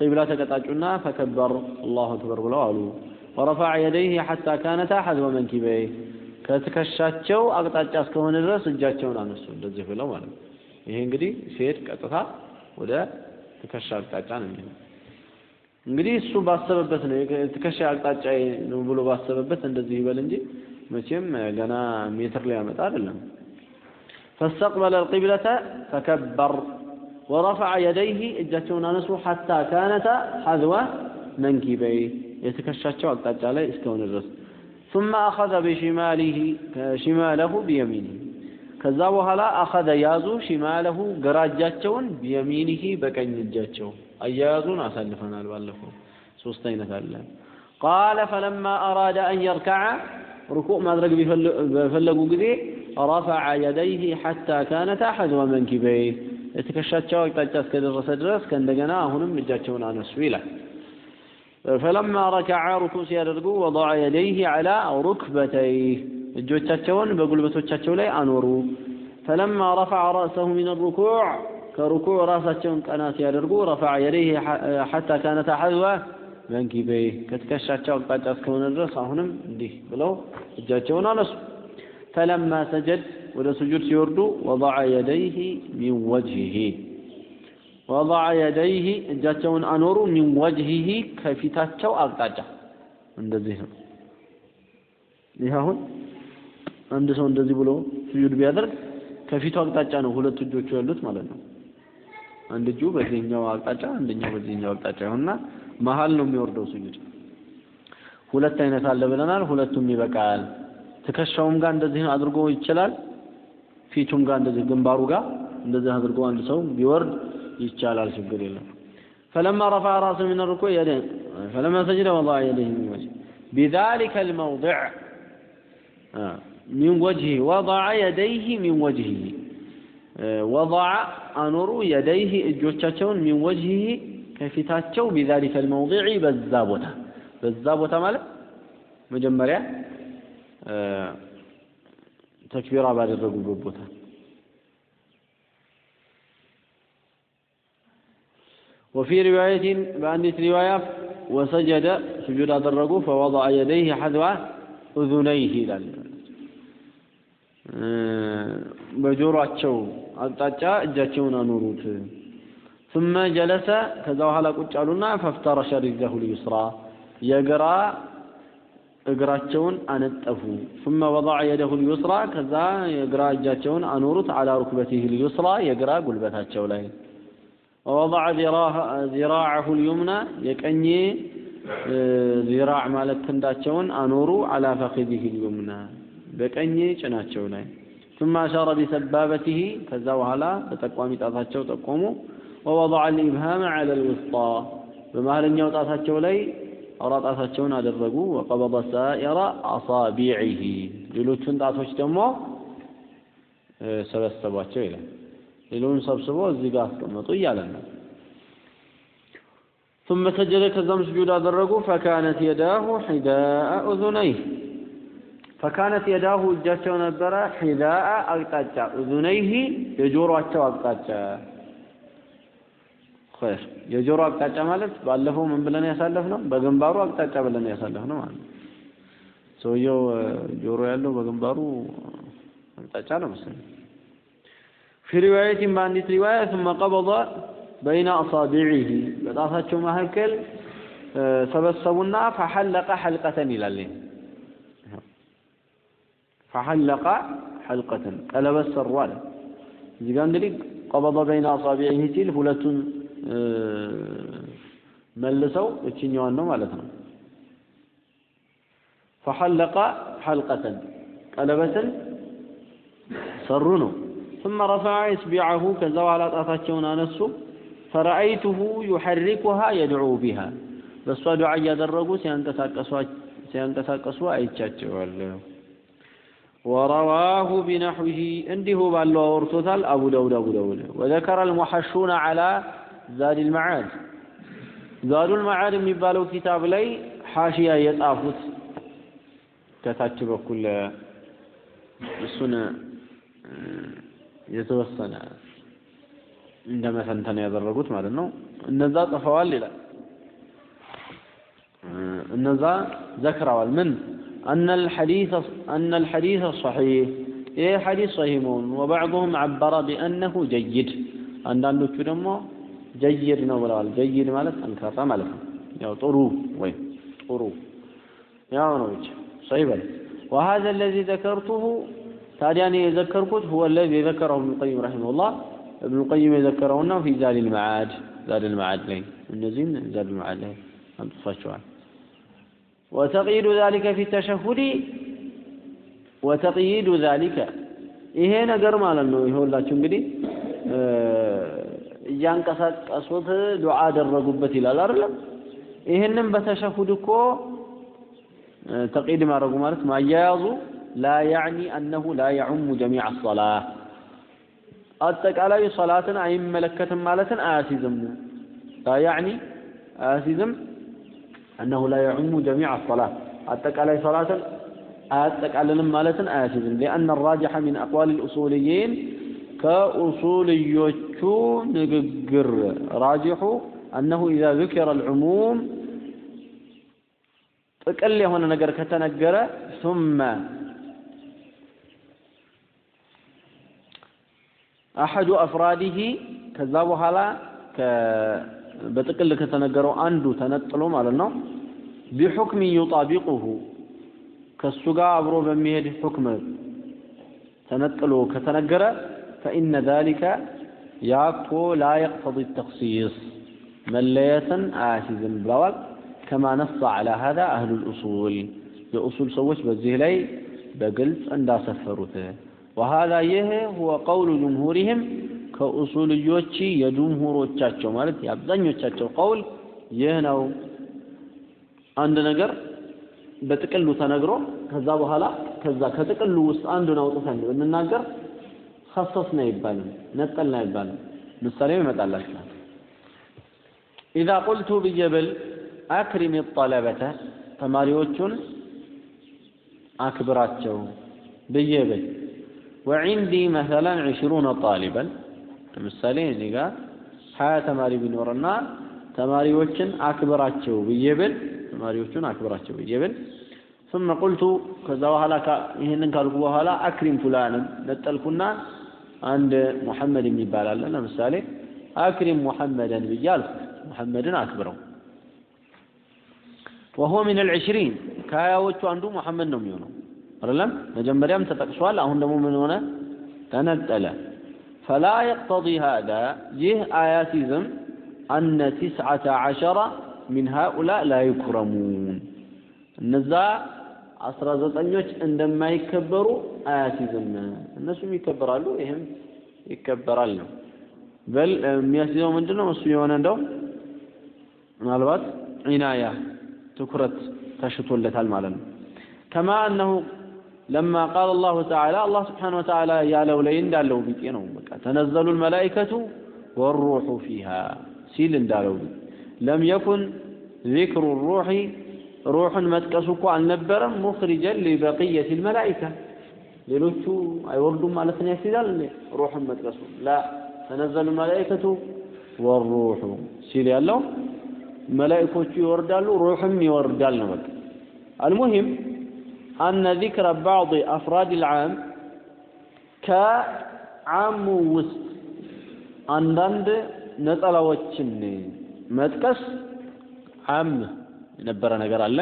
قبلة كتاجنا فكبر. الله أكبر بلو አሉ ወረፈዐ የደይህ ሐታ ካነታ ሐዝወ መንኪበይ ከትከሻቸው አቅጣጫ እስከሆነ ድረስ እጃቸውን አነሱ እንደዚህ ብለው ማለት ነው ይሄ እንግዲህ ሲሄድ ቀጥታ ወደ ትከሻ አቅጣጫ ነው የሚለው እንግዲህ እሱ ባሰበበት ነው ትከሻ አቅጣጫ ነው ብሎ ባሰበበት እንደዚህ ይበል እንጂ መቼም ገና ሜትር ላይ ያመጣ አይደለም فاستقبل القبلة فكبر ورفع يديه እጃቸውን አነሱ حتى كانت حذو منكبيه የተከሻቸው አቅጣጫ ላይ እስከሆነ ድረስ ثم أخذ بشماله شماله بيمينه ከዛ በኋላ አኸዘ ያዙ ሽማለሁ ግራ እጃቸውን ቢየሚኒሂ በቀኝ እጃቸው አያያዙን አሳልፈናል ባለፈው ሶስት አይነት አለ ቃለ ፈለማ አራደ አን የርከዐ ርኩዕ ማድረግ በፈለጉ ጊዜ ረፈዐ የደይህ ሐታ ካነታ ሐዝወ መንኪበይ የትከሻቸው አቅጣጫ እስከደረሰ ድረስ ከእንደገና አሁንም እጃቸውን አነሱ ይላል ፈለማ ረከዐ ሩኩዕ ሲያደርጉ ወضዐ የደይህ ዐላ ሩክበተይህ። እጆቻቸውን በጉልበቶቻቸው ላይ አኖሩ። فلما رفع رأسه من الركوع። ከሩኩዕ ራሳቸውን ቀና ሲያደርጉ رفع يديه حتى كانتا حذو منكبيه። ከትከሻቸው አቅጣጫ እስከሆነ ድረስ አሁንም እንዲህ ብለው እጃቸውን አነሱ። فلما سجد። ወደ ስጁድ ሲወርዱ وضع يديه من وجهه وضع يديه እጃቸውን አኖሩ من وجهه ከፊታቸው አቅጣጫ። እንደዚህ ነው። ይህ አሁን አንድ ሰው እንደዚህ ብሎ ስጁድ ቢያደርግ ከፊቱ አቅጣጫ ነው ሁለት እጆቹ ያሉት ማለት ነው። አንድ እጁ በዚህኛው አቅጣጫ አንደኛው በዚህኛው አቅጣጫ ይሆንና መሀል ነው የሚወርደው ስጁድ። ሁለት አይነት አለ ብለናል ሁለቱም ይበቃል። ትከሻውም ጋር እንደዚህ አድርጎ ይችላል ፊቱም ጋር እንደዚህ ግንባሩ ጋር እንደዚህ አድርጎ አንድ ሰው ቢወርድ ይቻላል ችግር የለም فلما رفع راسه من الركوع يديه فلما سجد وضع يديه من وجهه بذلك الموضع آه. من وجهه وضع يديه من وجهه آه. وضع أنور يديه እጆቻቸውን من وجهه ከፊታቸው بذلك الموضع በዛ ቦታ በዛ ቦታ ማለት መጀመሪያ ተክቢራ ባደረጉበት ቦታ وفي رواية بأندت رواية وسجد سجود أدرجوا فوضع يديه حذو أذنيه إلى በጆሮአቸው አቅጣጫ እጃቸውን አኖሩት። ثم جلس ከዛ በኋላ ቁጭ አሉና ፈፍተረሸ ሪጅለሁ ልዩስራ የግራ እግራቸውን አነጠፉ። ثم وضع يده اليسرى ከዛ የግራ እጃቸውን አኖሩት على ركبته اليسرى የግራ ጉልበታቸው ላይ ووضع ذراعه اليمنى يقني ذراع ማለት ክንዳቸውን አኖሩ على فخذه اليمنى በቀኝ ጭናቸው ላይ ثم اشار بسبابته ከዛ በኋላ ተጠቋሚ ጣታቸው ጠቆሙ ووضع الابهام على الوسطى በመሃለኛው ጣታቸው ላይ አውራ ጣታቸውን አደረጉ وقبض سائر اصابعه ሌሎቹን ጣቶች ደግሞ ሰበሰቧቸው ይላል ሌሎውን ሰብስቦ እዚህ ጋር አስቀመጡ እያለ ነው ثم سجد ከዛም ስጁድ አደረጉ فكانت يداه حذاء أذنيه فكانت يداه እጃቸው ነበረ حذاء አቅጣጫ أذنيه የጆሮአቸው አቅጣጫ ኸይር የጆሮ አቅጣጫ ማለት ባለፈው ምን ብለን ያሳለፍ ነው? በግንባሩ አቅጣጫ ብለን ያሳለፍ ነው ማለት ነው። ሰውየው ጆሮ ያለው በግንባሩ አቅጣጫ ነው መሰለኝ። في رواية بانت رواية ثم قبض بين أصابعه. بطاسة ما هكل آه، سبسبنا فحلق حلقة إلى الليل. فحلق حلقة. ألبس سروال إذا كان قبض بين أصابعه تيل فلتون ملسوا على ثم فحلق حلقة. ألبس سرونه ثم رفع إصبعه كزوالات أتاتشون أنسو فرأيته يحركها يدعو بها. بس دعاء يدرقوا سينتساقسوا أيتشاتشوال. ورواه بنحوه انده بالله ورثوثال أبو داود أبو داود. وذكر المحشون على زاد المعاد. زاد المعاد من بالو كتاب لي حاشية يتعفت كتاتب بكل السنة የተወሰነ እንደ መተንተን ያደረጉት ማለት ነው። እነዛ ጽፈዋል ይላል። እነዛ ዘክረዋል ምን أن الحديث أن الحديث صحيح إيه حديث صحيح مون وبعضهم عبر بأنه جيد አንዳንዶቹ ደግሞ ጀይድ ነው ብለዋል። ጀይድ ማለት ጠንካራ ማለት ነው። ያው ጥሩ ወይም ጥሩ ያው ነው ብቻ ሰሂህ በል وهذا الذي ذكرته ታዲያ እኔ የዘከርኩት هو الذي ذكره ابن القيم رحمه الله ابن القيم የዘከረውና في زاد المعاد زاد المعاد ላይ እነዚህን زاد المعاد ላይ አምጥቷቸዋል። وتقييد ذلك في التشهد وتقييد ذلك ይሄ ነገር ማለት ነው ይኸውላችሁ እንግዲህ እያንቀሳቀሱት ዱዓ አደረጉበት ይላል አይደለም ይህንን በተሸሁድ እኮ ተቂድ ማድረጉ ማለት ማያያዙ لا يعني أنه لا يعم جميع الصلاة. أتك على صلاة أي ملكة مالة؟ آسزم لا يعني آسزم أنه لا يعم جميع الصلاة. أتك على صلاة أتك على مالة؟ آسزم لأن الراجح من أقوال الأصوليين كأصوليوتش نقر راجح أنه إذا ذكر العموم تقل هنا نقر كتنقر ثم أحد أفراده كذاب هلا ك በጥቅል ከተነገረው አንዱ ተነጥሎ ማለት ነው ቢሑክም ዩጣቢቁሁ ከሱ ጋር አብሮ በሚሄድ ሁክም ተነጥሎ ከተነገረ ፈኢነ ዛሊከ ያኮ ላ የቅተዲ ተክሲስ መለየትን አያሲዝም ብለዋል ከማ ነሳ ዐላ ሀዛ አህሉ ልኡሱል የኡሱል ሰዎች በዚህ ላይ በግልጽ እንዳሰፈሩት ወሀዛ ይህ ሁወ ቀውሉ ጅምሁሪህም ከኡሱልዮች የጅምሁሮቻቸው ማለት የአብዛኞቻቸው ቀውል ይህ ነው። አንድ ነገር በጥቅሉ ተነግሮ ከዛ በኋላ ከዛ ከጥቅሉ ውስጥ አንዱን አውጥተን ብንናገር ከሰስን አይባልም፣ ነጠልን አይባልም። ምሳሌው ይመጣላችኋል። ኢዛ ቁልቱ ብዬ ብል አክሪም ጠለበተ ተማሪዎቹን አክብራቸው ብዬ ብል ወዒንዲ መሰለን ዒሽሩነ ጣሊበን ለምሳሌ እኔ ጋር ሀያ ተማሪ ቢኖርና ተማሪዎችን አክብራቸው ብዬ ብል ተማሪዎቹን አክብራቸው ብዬ ብል ثم قلت ከዛ በኋላ ይህንን ካልኩ በኋላ አክሪም ፉላንን ነጠልኩና አንድ ሙሐመድ የሚባል አለ ለምሳሌ አክሪም ሙሐመደን ብዬ አልኩት ሙሐመድን አክብረው ወሁወ ሚን አልዕሽሪን ከሀያዎቹ አንዱ ሙሐመድ ነው የሚሆነው አይደለም? መጀመሪያም ተጠቅሷል አሁን ደግሞ ምን ሆነ? ተነጠለ። ፈላ የቅተዲ ሃذا ይህ አያሲዝም አነ ትስዓተ ዐሸረ ሚን ሃኡላ ላ ዩክረሙን። እነዛ አስራ ዘጠኞች እንደማይከበሩ አያሲዝም። እነሱም ይከበራሉ ይህም ይከበራል ነው። በል የሚያስይዘው ምንድን ነው እሱ የሆነ እንደው ምናልባት ዒናያ ትኩረት ተሽቶለታል ማለት ነው። ከማ አነሁ ለማ ቃል አላሁ ተዓላ አላህ ስብሓን ወተዓላ ያለው ላይ እንዳለው ቢጤ ነው በቃ ተነዘሉ ልመላኢከቱ ወሩሑ ፊሃ ሲል እንዳለው ለም የኩን ዚክሩ ሩሒ ሩሕን መጥቀሱ እኮ አልነበረም ሙኽሪጀን ሊበቅየት ልመላኢካ ሌሎቹ አይወርዱም ማለት ነው ያስይዛል ሩሕን መጥቀሱ ላ ተነዘሉ መላኢከቱ ወሩሑ ሲል ያለው መላኢኮቹ ይወርዳሉ ሩሕም ይወርዳል ነው በቃ አልሙሂም አነ ዚክረ ባዕድ አፍራድ ልዓም ከዓሙ ውስጥ አንዳንድ ነጠላዎችን መጥቀስ ዓም የነበረ ነገር አለ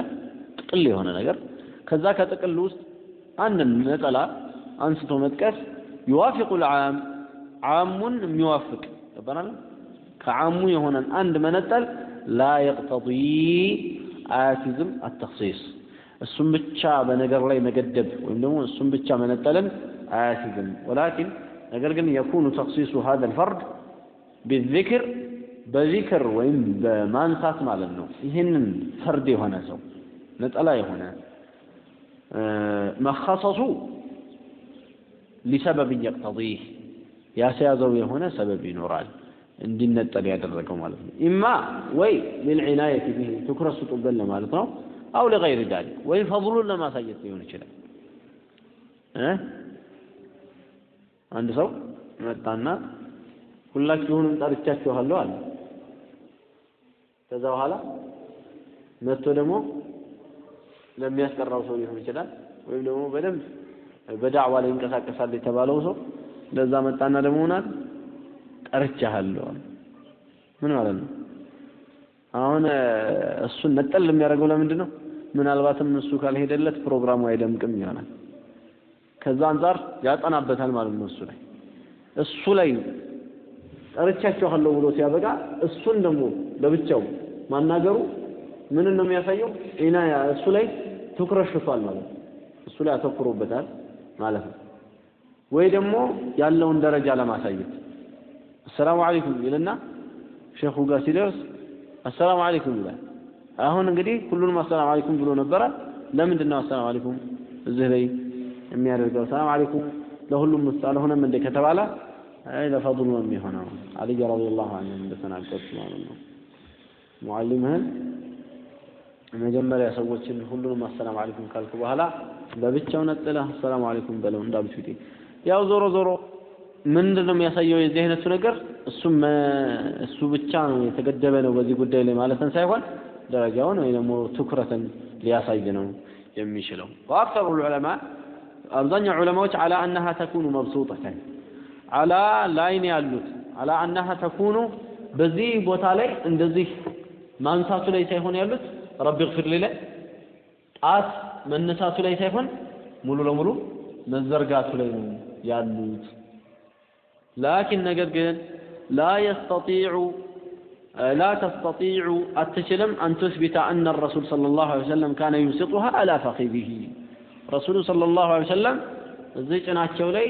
ጥቅል የሆነ ነገር። ከዛ ከጥቅል ውስጥ አንድን ነጠላ አንስቶ መጥቀስ ይዋፊቁ ልዓም ዓሙን የሚዋፍቅ ገባናል ከዓሙ የሆነን አንድ መነጠል ላ የቅተዲ አያሲዝም አተክሲስ እሱም ብቻ በነገር ላይ መገደብ ወይም ደግሞ እሱም ብቻ መነጠልን አያሲዝም። ወላኪን ነገር ግን የኩኑ ተክሲሱ ሀዘ ልፈርድ ቢዚክር በዚክር ወይም በማንሳት ማለት ነው። ይህንን ፈርድ የሆነ ሰው ነጠላ የሆነ መኸሰሱ ሊሰበብ የቅተዲህ ያስያዘው የሆነ ሰበብ ይኖራል እንዲነጠል ያደረገው ማለት ነው። ኢማ ወይ ልልዒናየት ብህ ትኩረት ስጡበት ለማለት ነው አው ለገይር ዛሊክ ወይም ፈضሉን ለማሳየት ሊሆን ይችላል። አንድ ሰው መጣና ሁላችሁንም ጠርቻችኋለሁ አለ። ከዛ በኋላ መጥቶ ደግሞ ለሚያስጠራው ሰው ሊሆን ይችላል ወይም ደግሞ በደንብ በዳዕዋ ላይ ይንቀሳቀሳል የተባለው ሰው ለዛ መጣና ደግሞ ምናል ጠርቻለሁ ምን ማለት ነው? አሁን እሱን ነጠል የሚያደርገው ለምንድን ነው ምናልባትም እሱ ካልሄደለት ፕሮግራሙ አይደምቅም ይሆናል። ከዛ አንጻር ያጠናበታል ማለት ነው እሱ ላይ። እሱ ላይ ጠርቻችኋለሁ ብሎ ሲያበቃ እሱን ደግሞ ለብቻው ማናገሩ ምንን ነው የሚያሳየው? ኢናያ እሱ ላይ ትኩረት ሽቷል ማለት ነው። እሱ ላይ አተኩሮበታል ማለት ነው። ወይ ደግሞ ያለውን ደረጃ ለማሳየት አሰላሙ አለይኩም ይልና ሼኹ ጋር ሲደርስ አሰላሙ አለይኩም ይላል አሁን እንግዲህ ሁሉንም አሰላሙ አለይኩም ብሎ ነበረ። ለምንድን ነው አሰላሙ አለይኩም እዚህ ላይ የሚያደርገው? ሰላም አለይኩም ለሁሉም አልሆነም እንደ ከተባለ አይ ለፈضሉ ነው የሚሆነው። አልይ ረዲየላሁ ዐንሁ እንደተናገሩት ማለት ነው። ሙዓሊምህን መጀመሪያ ሰዎችን ሁሉንም አሰላሙ አለይኩም ካልክ በኋላ ለብቻው ነጥለህ አሰላሙ አለይኩም በለው እንዳሉት ፊቴ። ያው ዞሮ ዞሮ ምንድን ነው የሚያሳየው የዚህ አይነቱ ነገር? እሱም እሱ ብቻ ነው የተገደበ ነው በዚህ ጉዳይ ላይ ማለትን ሳይሆን ደረጃውን ወይ ደግሞ ትኩረትን ሊያሳይ ነው የሚችለው። ወአክተሩ ዑለማ አብዛኛው ዑለማዎች አላ አነሃ ተኩኑ መብሱጠተን አላ ላይን ያሉት አላ አነሃ ተኩኑ በዚህ ቦታ ላይ እንደዚህ ማንሳቱ ላይ ሳይሆን ያሉት ረቢ ግፊር ሊ ላይ ጣት መነሳቱ ላይ ሳይሆን ሙሉ ለሙሉ መዘርጋቱ ላይ ነው ያሉት። ላኪን ነገር ግን ላ የስተጢዑ لا تستطيع أتسلم أن تثبت أن الرسول صلى الله عليه وسلم كان يبسطها على فخذه رسول صلى الله عليه وسلم እዚህ ጭናቸው ላይ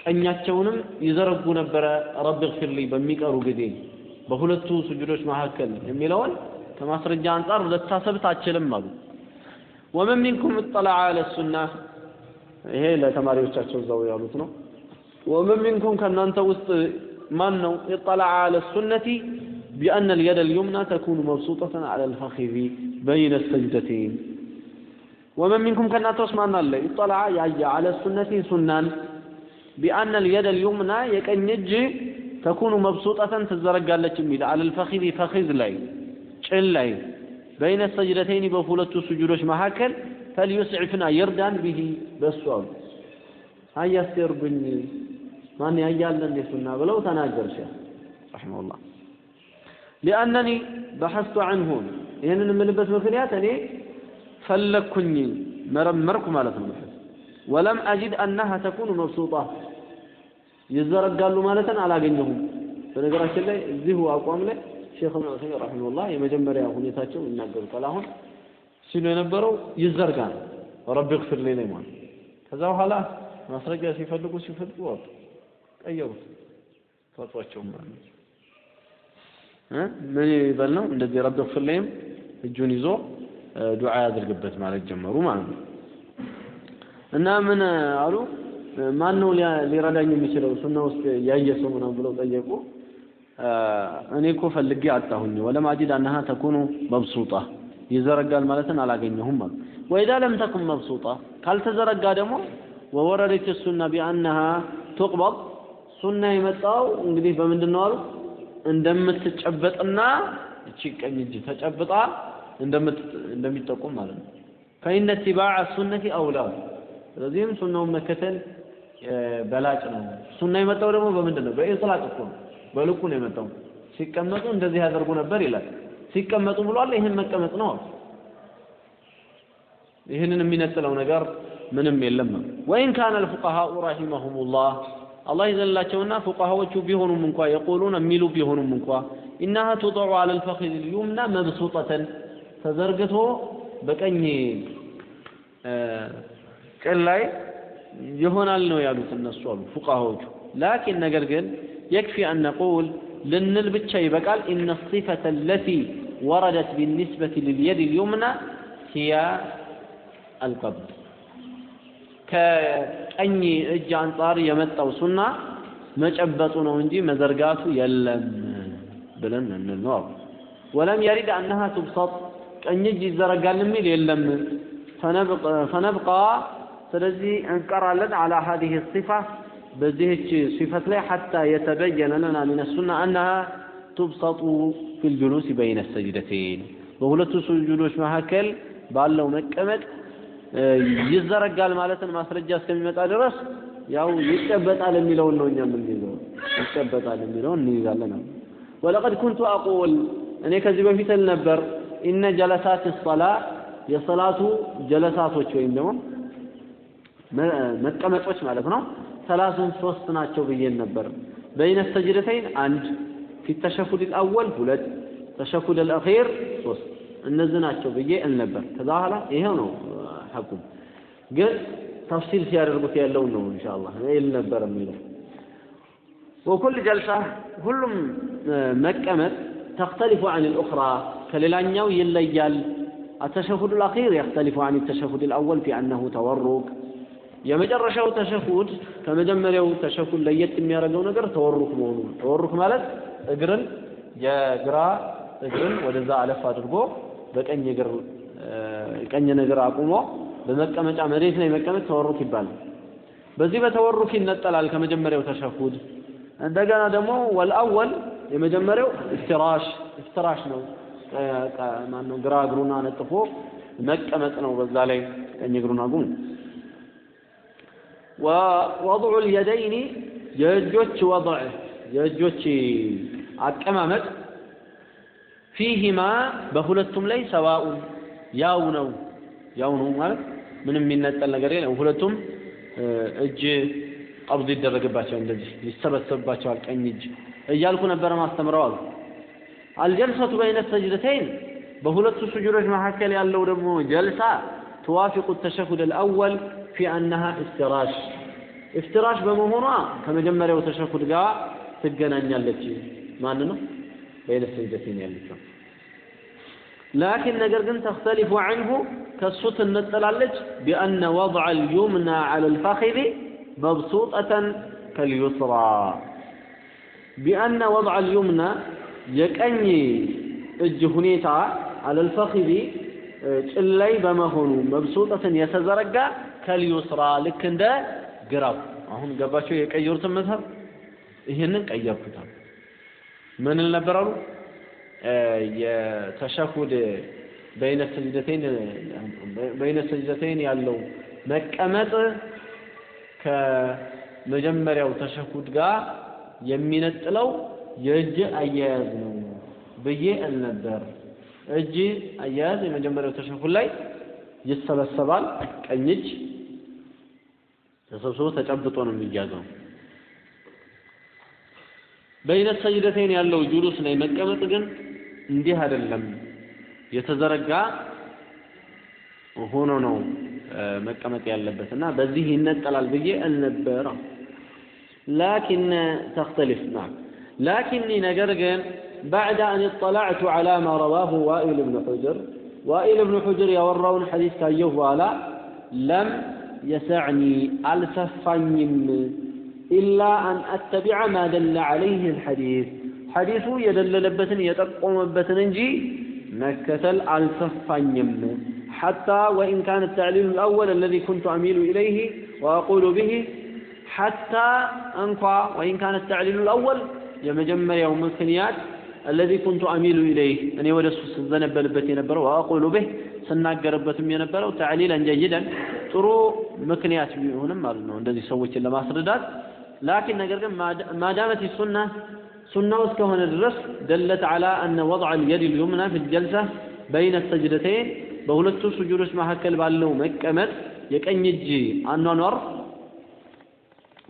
ቀኛቸውንም ይዘረጉ ነበረ ረቢ ግፊር ሊ በሚቀሩ ጊዜ በሁለቱ ስጁዶች መካከል የሚለውን ከማስረጃ አንጻር ልታሰብት አችልም አሉ ወመን ሚንኩም እጠለዐ አለ ሱና ይሄ ለተማሪዎቻቸው እዛው ያሉት ነው ወመን ሚንኩም ከእናንተ ውስጥ ማን ነው እጠለዐ አለ ሱነቲ بأن اليد اليمنى تكون مبسوطة على الفخذ بين السجدتين ومن منكم كان تسمع الله اطلع يا على السنة سنان بأن اليد اليمنى يكنج تكون مبسوطة تزرق لك على الفخذ فخذ لاي شل لاي بين السجدتين بفولة سجودش مهاكل فليسعفنا يردان به بالسؤال هيا سير بني ማን ያያለ እንዴ ሱና ብለው ተናገር ሼህ ረሂመሁላህ ሊአነኒ በሐስቱ አንሁ ይህንን የምልበት ምክንያት እኔ ፈለግኩኝ መረመርኩ ማለት ነው። ወለም አጅድ አናሃ ተኩኑ መብሱጣ። ይዘረጋሉ ማለትን አላገኘሁም። በነገራችን ላይ እዚሁ አቋም ላይ ሼክ ዑሰይሚን ረሂመሁላህ የመጀመሪያ ሁኔታቸው ይናገሩታል። አሁን ሲሉ የነበረው ይዘርጋ ነው። ረቢ ግፍር ሊ ላይ ማለት ከዛ በኋላ ማስረጃ ሲፈልጉ ሲፈልጉ ቀየሩት። ፈቷቸው ማለት ነው ምን ይበል ነው? እንደዚህ ረቢ ግፍር ላይም እጁን ይዞ ዱዓ ያድርግበት ማለት ጀመሩ ማለት ነው። እና ምን አሉ? ማን ነው ሊረዳኝ የሚችለው? ሱና ውስጥ ያየ ሰው ምናምን ብለው ጠየቁ። እኔ እኮ ፈልጌ አጣሁኝ። ወለም አጂድ አነሃ ተኩኑ መብሱጣ። ይዘረጋል ማለትን አላገኘሁም አሉ። ወኢዛ ለም ተኩን መብሱጣ። ካልተዘረጋ ደግሞ ወወረደች ሱና ቢአነሃ ቱቅበጥ። ሱና የመጣው እንግዲህ በምንድን ነው አሉ እንደምትጨበጥና እቺ ቀኝ እጅ ተጨብጣ እንደሚጠቁም ማለት ነው። ፈኢነ ኢትባዕ ሱነቲ አውላ። ስለዚህም ሱናውን መከተል በላጭ ነው። ሱና የመጣው ደግሞ በምንድን ነው? በኢጥላቅ እኮ ነው፣ በልኩ ነው የመጣው። ሲቀመጡ እንደዚህ ያደርጉ ነበር ይላል። ሲቀመጡ ብሏል። ይህን መቀመጥ ነው። ይህንን የሚነጥለው ነገር ምንም የለም። ወይን ካነ አልፉቀሃኡ ረሂመሁሙላህ አላህ ይዘንላቸውና ፉቃሃዎቹ ቢሆኑም እንኳ የቆሉን የሚሉ ቢሆኑም እንኳ ኢናሃ ቱጠዑ አለል ፈኺል ልዩምና መብሱጠተን ተዘርግቶ በቀኝ ቅል ላይ ይሆናል ነው ያሉት እነሱ አሉ ፉቃሃዎቹ። ላኪን ነገር ግን የክፊ አን ልንል ብቻ ይበቃል። ኢነ ሲፈተ ለቲ ወረደት ቢኒስበቲ ልልየድ ልዩምና ሂያ አልቀብድ። ከቀኝ እጅ አንጻር የመጣው ሱና መጨበጡ ነው እንጂ መዘርጋቱ የለም ብለን እንል ነው አሉ ወለም የሪድ አነሃ ቱብሰጥ ቀኝ እጅ ይዘረጋል የሚል የለም። ፈነብቃ ስለዚህ እንቀራለን አላ ሀዲህ ሲፋ። በዚህች ሲፈት ላይ ሐታ የተበየነ ለና ሚነ ሱና አነሃ ቱብሰጡ ፊ ልጁሉስ በይነ ሰጅደቴን በሁለቱ ስጁዶች መካከል ባለው መቀመጥ ይዘረጋል ማለትን ማስረጃ እስከሚመጣ ድረስ ያው ይጨበጣል የሚለውን ነው እኛ የምንይዘው። ይጨበጣል የሚለውን እንይዛለን ወለቀድ ኩንቱ አቁል እኔ ከዚህ በፊት ል ነበር። ኢነ ጀለሳት ሰላ የሰላቱ ጀለሳቶች ወይም ደግሞ መቀመጦች ማለት ነው። ሰላሱን ሶስት ናቸው ብዬን ነበር። በይነ ሰጅደተይን አንድ ፊት ተሸሁድ አወል ሁለት ተሸሁድ አልአኺር ሶስት። እነዚህ ናቸው ብዬ እል ነበር። ከዛ በኋላ ይሄው ነው ሐቁም ግን ተፍሲል ሲያደርጉት ያለውን ነው ኢንሻአላህ ይል ነበር የሚለው። ወኩል ጀልሳ ሁሉም መቀመጥ ተክተሊፉ አን ልኡኽራ ከሌላኛው ይለያል። التشهد الأخير يختلف عن التشهد الأول في أنه تورك የመጨረሻው ተሸሁድ ከመጀመሪያው ተሸሁድ ለየት የሚያደርገው ነገር ተወሩክ መሆኑ ተወሩክ ማለት እግርን የግራ እግርን ወደዛ አለፍ አድርጎ በቀኝ እግር ቀኝ እግር አቁሞ በመቀመጫ መሬት ላይ መቀመጥ ተወሩክ ይባላል። በዚህ በተወሩክ ይነጠላል ከመጀመሪያው ተሸሁድ። እንደገና ደግሞ ወልአወል የመጀመሪያው ኢፍትራሽ ኢፍትራሽ ነው። ማነው ግራ እግሩን አነጥፎ መቀመጥ ነው። በዛ ላይ ቀኝ እግሩን አጉም ووضع اليدين የእጆች ወضع የእጆች አቀማመጥ ፊሂማ በሁለቱም ላይ ሰዋኡን ያው ነው ያው ነው ማለት ምንም የሚነጠል ነገር የለም። ሁለቱም እጅ ቀብድ ይደረግባቸዋል እንደዚህ ይሰበሰብባቸዋል ቀኝ እጅ እያልኩ ነበረ ማስተምረው አሉ። አልጀልሰቱ በይነ ሰጅደተይን በሁለቱ ስጁዶች መካከል ያለው ደግሞ ጀልሳ ትዋፊቁ ተሸሁድ አልአወል ፊ አነሃ እፍትራሽ እፍትራሽ በመሆኗ ከመጀመሪያው ተሸሁድ ጋር ትገናኛለች። ማን ነው? በይነ ሰጅደተይን ያለችው لكن نجرن تختلف عنه كالصوت النتلالج بأن وضع اليمنى على الفخذ مبسوطة كاليسرى. بأن وضع اليمنى يكأني الجهنيتا على الفخذ اللي بما هون مبسوطة يتزرقا كاليسرى. لكن ده قرب. هم قبل شوية كأيورت المثل هي نك أيام من اللي برروا የተሸሁድ በይነ ሰጅደተይን በይነ ሰጅደተይን ያለው መቀመጥ መጀመሪያው ተሸሁድ ጋር የሚነጥለው የእጅ አያያዝ ነው ብዬ እል እጅ አያያዝ የመጀመሪያው ተሸሁድ ላይ ይሰበሰባል። ቀኝ እጅ ተሰብስቦ ተጨብጦ ነው የሚያዘው። በይነ ሰጅደተይን ያለው ጁሉስ ላይ መቀመጥ ግን እንዲህ አይደለም። የተዘረጋ ሆኖ ነው መቀመጥ ያለበት እና በዚህ ይነጠላል ብዬ አልነበረ። ላኪን ተክተሊፍ ናም ላኪኒ ነገር ግን بعد أن اطلعت على ما رواه وائل بن حجر وائل بن حجر يورون حديث كايوه ولا لم يسعني ألسفنيم إلا أن أتبع ما دل عليه الحديث حديث يدل لبتن يتقوم بتن انجي مكتل ألسفنيم حتى وإن كان التعليل الأول الذي كنت أميل إليه وأقول به حتى أنقى وإن كان التعليل الأول يمجمع يوم الثنيات الذي كنت أميل إليه أني ودس الزنبل بتي نبره وأقول به ስናገርበትም የነበረው ተዕሊለን ጀይደን ጥሩ ምክንያት ቢሆንም ማለት ነው እንደዚህ ሰዎችን ለማስረዳት ላኪን ነገር ግን ማዳመት ሱና ሱናው እስከሆነ ድረስ ደለት ዓላ አነ ወضዕ ልየድ ልዩምና ፊ ልጀልሳ በይነ ሰጅደተይን በሁለቱ ስጁዶች መካከል ባለው መቀመጥ የቀኝ እጅ አኗኗር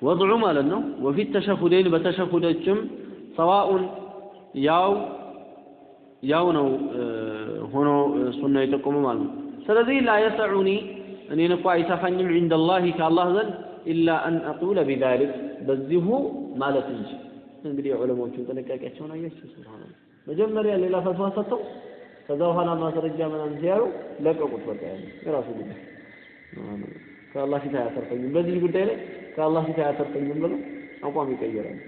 ወضዑ ማለት ነው ወፊት ተሸሁደይን በተሸሁዶችም ሰዋኡን ያው ያው ነው ሆኖ ሱና የጠቆመ ማለት ነው። ስለዚህ ላ የሰዑኒ እኔን እኮ አይሰፋኝም ዒንደላሂ ከአላህ ዘንድ ኢላ አን አቁለ ቢዛሊክ በዚሁ ማለት እንጂ። እንግዲህ የዑለሞቹን ጥንቃቄያቸውን አያችሁ። ሱብሃንአላህ መጀመሪያ ሌላ ፈትዋ ሰጥተው ከዛ በኋላ ማስረጃ ምናምን ሲያዩ ለቀቁት። በቃ ያለ የራሱ ጉዳይ ከአላህ ፊት አያተርፈኝም፣ በዚህ ጉዳይ ላይ ከአላህ ፊት አያተርፈኝም ብለው አቋም ይቀይራሉ።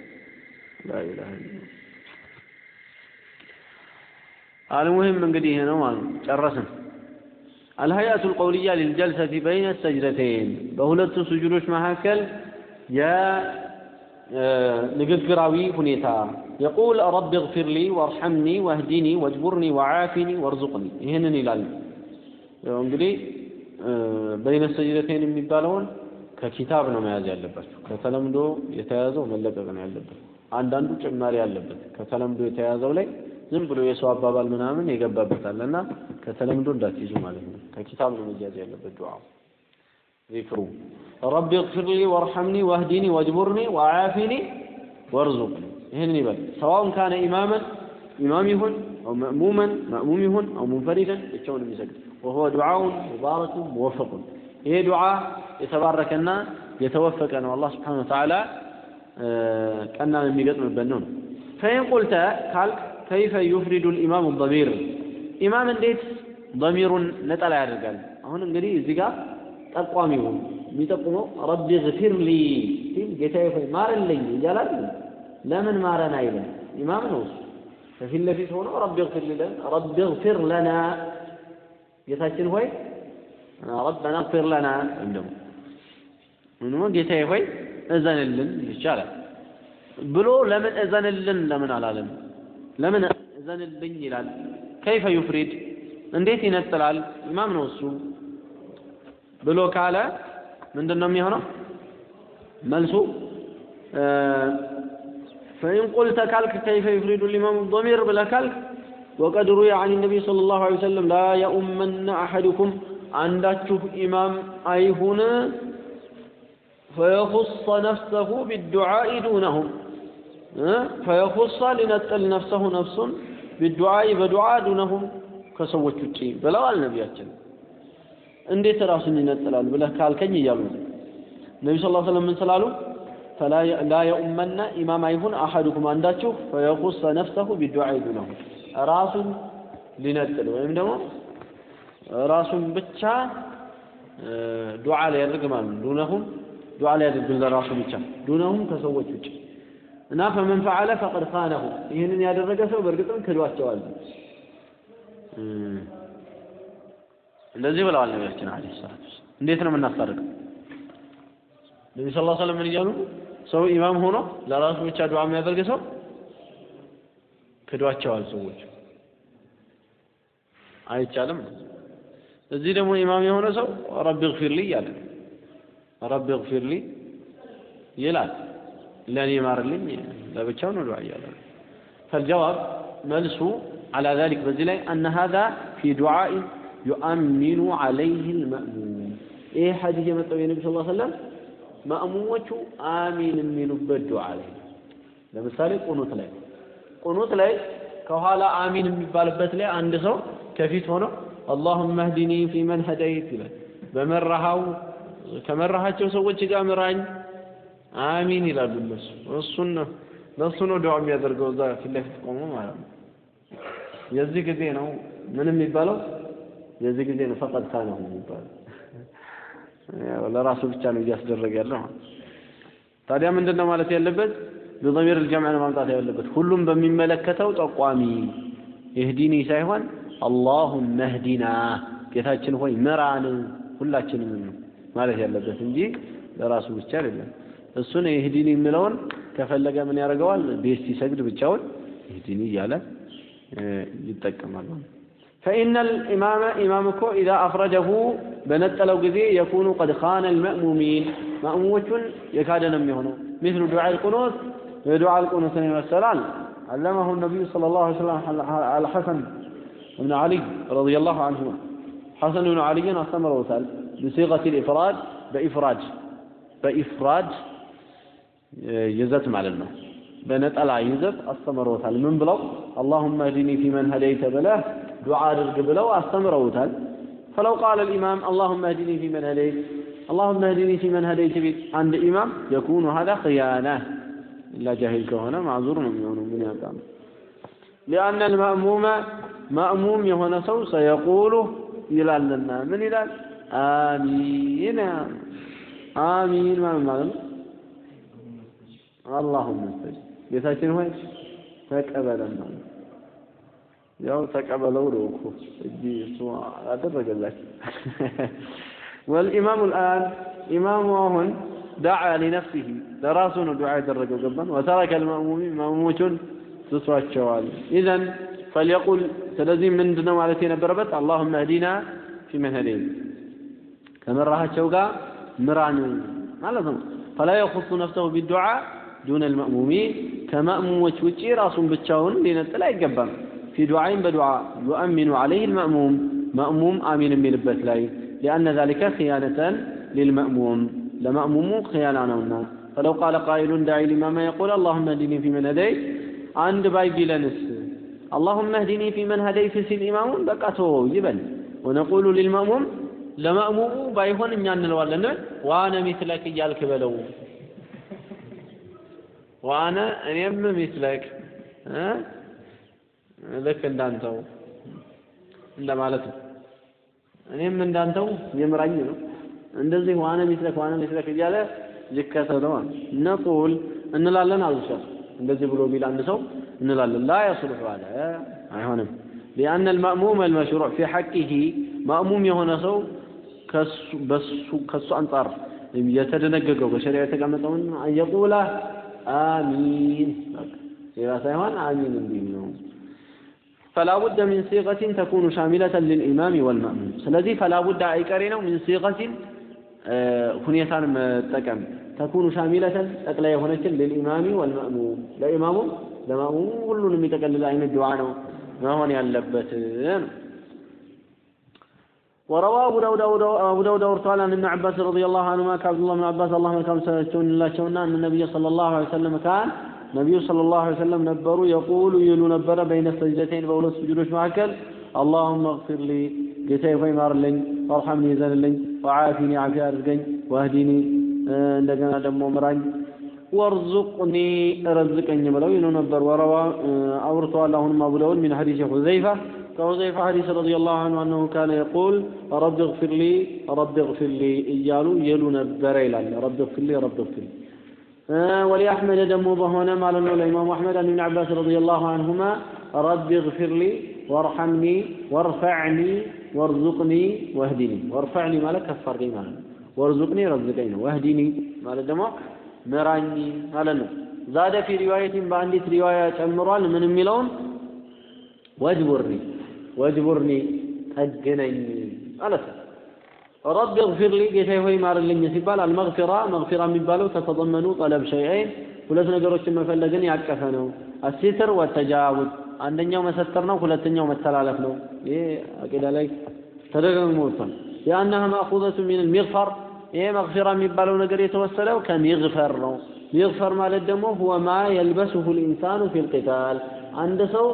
ላ ኢላሃ ኢለላህ المهم እንግዲህ ይሄ ነው ማለት ነው። ጨረስን። الهيئة القولية للجلسة بين السجدتين በሁለቱ ስጁዶች መካከል ንግግራዊ ሁኔታ የቁል ረቢ እግፊር ሊ ወርሐምኒ ወህዲኒ ወጅቡርኒ ወዓፊኒ ወርዙቅኒ። ይህንን ይላል እንግዲህ በይነ ሰጅደተይን የሚባለውን ከኪታብ ነው መያዝ ያለባቸው። ከተለምዶ የተያዘው መለቀቅ ነው ያለበት። አንዳንዱ ጭማሪ አለበት። ከተለምዶ የተያዘው ላይ ዝም ብሎ የሰው አባባል ምናምን ይገባበታል እና ከተለምዶ እንዳትይዙ ማለት ነው። ከኪታብ ነው መያዝ ያለበት ዱዓው። ዚክሩ ረቢ እግፊር ሊ ወርሐምኒ ወህዲኒ ወጅቡርኒ ወዓፊኒ ወርዙቅኒ ይህንን ይበል። ሰዋውን ካነ ኢማመን ኢማም ይሁን አው መእሙመን መእሙም ይሁን አው ሙንፈሪደን ብቻውን የሚሰግድ وهو دعاء مبارك موفق ይሄ ዱዓ የተባረከና የተወፈቀ ነው። አላህ سبحانه وتعالى ቀናን የሚገጥምበት ነው። فإن قلت ካልክ كيف يفرد الإمام الضمير ኢማም እንዴት ضمير ኡን ነጠላ ያደርጋል? አሁን እንግዲህ እዚህ ጋር ጠቋሚው የሚጠቁመው رب اغفر لي ሲል ጌታዬ ሆይ ማረልኝ እያላል። ለምን ማረን አይልም? ኢማም ነው እሱ። ከፊት ለፊት ሆኖ رب اغفر لي ለን رب اغفر لنا ጌታችን ሆይ ربنا اغفر لنا ወይም ደግሞ ምንም ጌታዬ ሆይ እዘንልን ይቻላል ብሎ ለምን እዘንልን ለምን አላለም? ለምን እዘንልኝ ይላል? كيف يفرد እንዴት ይነጥላል? ኢማም ነው እሱ ብሎ ካለ ምንድን ነው የሚሆነው? መልሱ فإن قلت ካልክ كيف يفرد الإمام الضمير ብለህ ካልክ وقد روي عن النبي صلى الله عليه وسلم لا يؤمن أحدكم አንዳችሁ ኢማም አይሁን فيخص نفسه بدعاء دونهم فيخص ሊነጥል نفسه ነፍሱን بدعاء በዱዓ دونهم ከሰዎች ውጪ ብለዋል ነቢያችን። እንዴት ራሱን ይነጥላል ብለህ ካልከኝ እያሉ ነቢ ስ ሰለም ምን ስላሉ ላ የኡመነ ኢማም አይሁን አሐዱኩም አንዳችሁ ፈየኹሰ ነፍሰሁ ቢዱዓኢ ዱነሁም ራሱን ሊነጥል ወይም ደግሞ ራሱን ብቻ ዱዓ ሊያደርግ ማለት ነው። ዱነሁም ዱዓ ሊያደርግ ለራሱ ብቻ ዱነሁም ከሰዎች ውጭ እና ፈመን ፈዓለ ፈቀድ ኻነሁ ይህንን ያደረገ ሰው በእርግጥም ክዷቸዋል። እንደዚህ ብለዋል ነቢያችን ዓለይሂ ሰላቱ ወሰላም። እንዴት ነው የምናስታርቀው? ነቢ ስ ሰለም ምን እያሉ ሰው ኢማም ሆኖ ለራሱ ብቻ ዱዓ የሚያደርግ ሰው ክዷቸዋል ሰዎች አይቻልም። እዚህ ደግሞ ኢማም የሆነ ሰው ረቢ ግፊር ሊ እያለ ረቢ ግፊር ሊ ይላል። ለእኔ ማርልኝ ለብቻው ነው ዱዓ እያለ ነው። ፈልጀዋብ መልሱ على ذلك በዚህ ላይ أن هذا في دعاء ዩአሚኑ አለይህ ልመእሙም ይህ ሐዲስ የመጣው የነቢ ስ ሰለም መእሙሞቹ አሚን የሚሉበት ዱዓ ላይ ለምሳሌ ቁኑት ላይ ቁኑት ላይ ከኋላ አሚን የሚባልበት ላይ አንድ ሰው ከፊት ሆኖ اللهم اهدني فيمن هديت ይላል። በመራሃው ከመራሃቸው ሰዎች ጋር ምራኝ አሚን ይላሉ እነሱ። እሱን ለእሱ ነው ዱዓ የሚያደርገው እዛ ፊት ለፊት ቆሞ ማለት ነው። የዚህ ጊዜ ነው ምን የሚባለው የዚህ ጊዜ ነው ፈቀድ ካለ የሚባለው። ለራሱ ብቻ ነው እያስደረገ ያለው ታዲያ ምንድን ነው ማለት ያለበት? በضمير الجمع ነው ማምጣት ያለበት። ሁሉም በሚመለከተው ጠቋሚ ይህዲኒ ሳይሆን اللهم اهدنا ጌታችን ሆይ ምራን ሁላችንም ማለት ያለበት እንጂ ለራሱ ብቻ አይደለም። እሱን ይህዲኒ የሚለውን ከፈለገ ምን ያደርገዋል? ቤት ሲሰግድ ብቻውን ይህዲኒ እያለ ይጠቀማል ማለት فإن الإمام إمامك إذا أخرجه بنتلو قذي يكون قد خان المأمومين. مأمومة يكادنا منه مثل دعاء القنوت دعاء القنوت والسلام علمه النبي صلى الله عليه وسلم على حسن بن علي رضي الله عنهما. حسن بن علي أستمر وسأل. بصيغة الإفراد بإفراج. بإفراج يزت معلنا بنتألع يزت أستمر وسأل. من بلو اللهم اهدني فيمن هديت بله دعاء رزق بلو أستمر وسأل فلو قال الإمام اللهم اهدني فيمن هديت اللهم اهدني فيمن هديت عند إمام يكون هذا خيانة إلا جاهل كهنا معذور من يونه من يقام لأن المأموم مأموم يهنا سو سيقول إلى لنا من إلى آمين آمين ما معنى اللهم استجب ጌታችን ሆይ ተቀበለን ነው يوم تقبل وروكو دي اسمه أدرج لك. والإمام الآن إمامهن دعا لنفسه. دراسون دعاء الرجل جبا وترك المأمومين مأموت تسوى الشوال. إذا فليقول سلزم من دنا والتين بربت اللهم اهدنا في من هدين كمن راها شوقا مران ما لازم. فلا يخص نفسه بالدعاء دون المأمومين. كمأموم وتشي راس بتشاون لنتلا يقبل في دعاء بدعاء يؤمن عليه المأموم مأموم آمين من البت لأن ذلك خيانة للمأموم لمأموم خيانة نونا فلو قال قائل داعي الإمام يقول اللهم اهدني في من هديت عند باي بلنس اللهم اهدني في من هديت في الإمام بقته يبن ونقول للمأموم لمأموم بايهون እኛን እንለዋለን ዋነ ሚስለክ እያልክ በለው ዋነ እኔም ሚስለክ ልክ እንዳንተው እንደማለት ነው። እኔም እንዳንተው የምራኝ ነው። እንደዚህ ዋነ ሚስለክ ዋነ ሚስለክ እያለ ይከተለው ማለት ነቁል እንላለን አዙሻል እንደዚህ ብሎ ቢል አንድ ሰው እንላለን። ላ የስልሑ አለ አይሆንም። ሊአነ ልማእሙም አልመሽሩዕ ፊ ሐቂሂ ማእሙም የሆነ ሰው ከሱ አንጻር የተደነገገው በሸሪያ የተቀመጠውን የቁላ አሚን ሌላ ሳይሆን አሚን እንዲል ነው። فلا بد من صيغة تكون شاملة للإمام والمأموم سلذي فلا بد أي كرينه من صيغة ሁኔታን መጠቀም ተኩኑ ሻሚለተን ጠቅላይ የሆነችን ልልኢማሚ ወልመእሙም ለኢማሙም ለማእሙሙ ሁሉን የሚጠቀልል አይነት ዱዓ ነው መሆን ያለበት وروى أبو داود أبو داود أورتوال عن ابن عباس رضي الله عنهما كعبد الله بن عباس الله كم سنتون الله شونا أن النبي صلى الله عليه وسلم كان نبي صلى الله عليه وسلم نبروا يقول يلو نبر بين السجدتين بأول السجود سجدوش معكل اللهم اغفر لي قتاي فيمار لين وارحمني زن لين وعافني عافية رزقين واهديني لجنة دمو مراني وارزقني رزقني يملو ينو نبر وروا أورطوا اللهم أبلون من حديث حذيفة فحذيفة حديث رضي الله عنه أنه كان يقول رب اغفر لي رب اغفر لي إيالو يلو نبر إلى رب اغفر لي رب اغفر لي ولأحمد دمو بهنا مالنا الإمام أحمد عن ابن عباس رضي الله عنهما رب اغفر لي وارحمني وارفعني وارزقني واهدني. وارفعني مالك كفرني مالك. وارزقني رزقني واهدني. مالك دمو مراني مالك زاد في رواية بعندت رواية تمرال من الملون واجبرني واجبرني أجنني. مالك رب اغفر لي ጌታዬ ሆይ ማርልኝ ሲባል المغفرة መግፊራ የሚባለው تتضمن طلب شيئين ሁለት ነገሮችን መፈለግን ያቀፈ ነው። الستر والتجاوز አንደኛው መሰተር ነው፣ ሁለተኛው መተላለፍ ነው። ይሄ አቂዳ ላይ ተደጋግሞ ወጥቷል። لأنها مأخوذة من المغفر ይሄ መግፊራ የሚባለው ነገር የተወሰደው ከ مغفر ነው። مغفر ማለት ደግሞ هو ما يلبسه الإنسان في القتال አንድ ሰው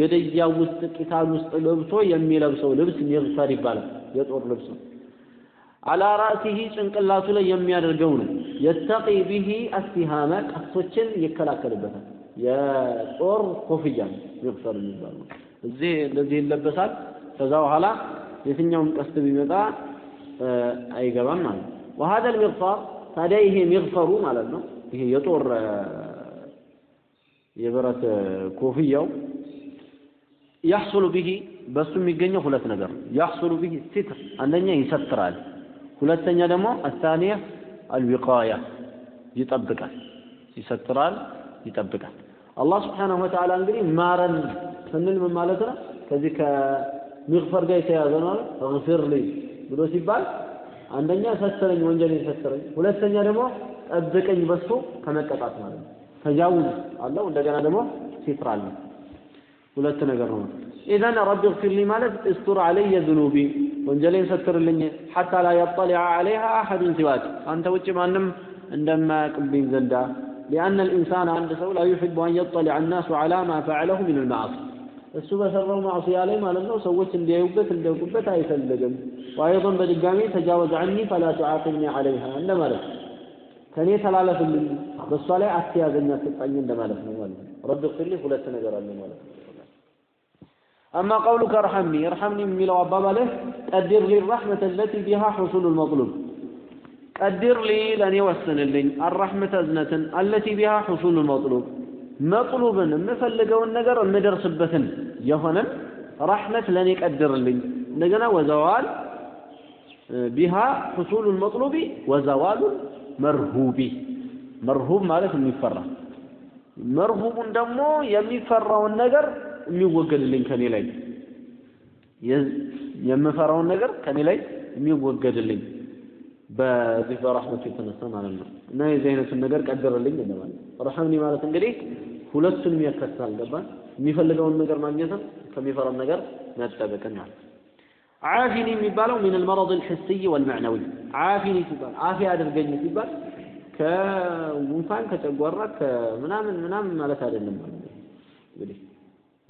ግድያ ውስጥ ቂታል ውስጥ ገብቶ የሚለብሰው ልብስ ሚግፈር ይባላል። የጦር ልብስ ነው። አላ ራእሲሂ ጭንቅላቱ ላይ የሚያደርገው ነው። የተቂ ቢሂ አስቲሃመ ቀስቶችን ይከላከልበታል። የጦር ኮፍያ ሚግፈር የሚባለው። እዚህ እንደዚህ ይለበሳል። ከዛ በኋላ የትኛውም ቀስት ቢመጣ አይገባም ማለት ነው። ወሀደ ልሚግፋር ታዲያ ይሄ ሚግፈሩ ማለት ነው። ይሄ የጦር የብረት ኮፍያው ያሕሱሉ ቢሂ በሱ የሚገኘው ሁለት ነገር ነው። ያሕሱሉ ቢሂ ሲትር አንደኛ ይሰትራል፣ ሁለተኛ ደግሞ አታኒያ አልዊቃያ ይጠብቃል፣ ይሰትራል፣ ይጠብቃል። አላህ ስብሓነሁ ወተዓላ እንግዲህ ማረን ስንል ምን ማለት ነው? ከዚህ ከሚግፈር ጋር የተያዘ ነው። እግፊር ሊ ብሎ ሲባል አንደኛ ሰትረኝ፣ ወንጀልን ሰትረኝ፣ ሁለተኛ ደግሞ ጠብቀኝ በሱ ከመቀጣት ማለት ነው። تجاوز አለው፣ እንደገና ደግሞ ستر አለው። ሁለት ነገር ነው። إذن رب اغفر لي ማለት استر علي ذنوبي ወንጀሌን ሰትርልኝ፣ حتى لا يطلع عليها أحد سواك አንተ ውጭ ማንም እንደማያውቅብኝ ዘንዳ لأن الإنسان አንድ ሰው لا يحب أن يطلع الناس على ما فعله من المعاصي እሱ በሰራው ማዕሲያ ላይ ማለት ነው ሰዎች እንዲያዩበት እንዲያውቁበት አይፈልግም። ወአይضን በድጋሚ ተጃወዝ ዐኒ ፈላ ቱዓቂብኒ ዐለይሃ እንደማለት ከእኔ ተላለፍልኝ በእሷ ላይ አትያዘኝ አትጣኝ እንደማለት ነው ማለት ነው። ረቢ እግፊር ሊ ሁለት ነገር አለ ማለት ነው። أما قولك ارحمني ارحمني من لو أبابله قدر لي الرحمة التي بها حصول المطلوب قدر لي لن يوسن لي الرحمة أزنة التي بها حصول المطلوب مطلوبا مفلقوا النقر المدرسبة يهنا رحمة لن يقدر لي نقنا وزوال بها حصول المطلوب وزوال مرهوب مرهوب ማለት የሚፈራ መርሁቡን ደግሞ የሚፈራውን ነገር የሚወገድልኝ ከኔ ላይ የምፈራውን ነገር ከኔ ላይ የሚወገድልኝ በዚህ በረሕመቱ የተነሳ ማለት ነው። እና የዚህ አይነቱን ነገር ቀድርልኝ እንደማለት ረሐምኒ ማለት እንግዲህ ሁለቱንም ያካትታል። ገባን? የሚፈልገውን ነገር ማግኘትን ከሚፈራው ነገር መጠበቅን ማለት ዓፊኒ የሚባለው ሚን አልመረድ አልሕስይ ወልመዕነዊ ዓፊኒ ሲባል ዓፊ አድርገኝ ሲባል ከጉንፋን ከጨጓራ ከምናምን ምናምን ማለት አይደለም ማለት እንግዲህ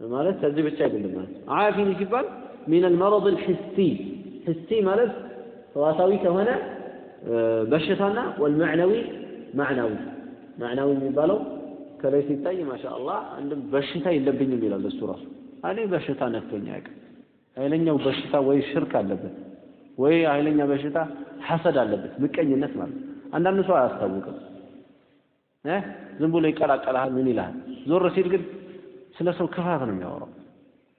ማለት ከዚህ ብቻ አይደለም ማለት ዓፊኒ ሲባል ሚን አልመረድ አልሕሲ ሕሲ ማለት ህዋሳዊ ከሆነ በሽታና ወልመዕነዊ ማዕናዊ። ማዕናዊ የሚባለው ከላይ ሲታይ ማሻአላህ አንድም በሽታ የለብኝም ይላል እሱ ራሱ። እኔ በሽታ ነክቶኝ አያውቅም። ኃይለኛው በሽታ ወይ ሽርክ አለበት ወይ ኃይለኛ በሽታ ሐሰድ አለበት ምቀኝነት ማለት አንዳንድ ሰው አያስታውቅም። ዝም ብሎ ይቀላቀልሃል ምን ይልሃል? ዞር ሲል ግን ስለ ሰው ክፋት ነው የሚያወራው።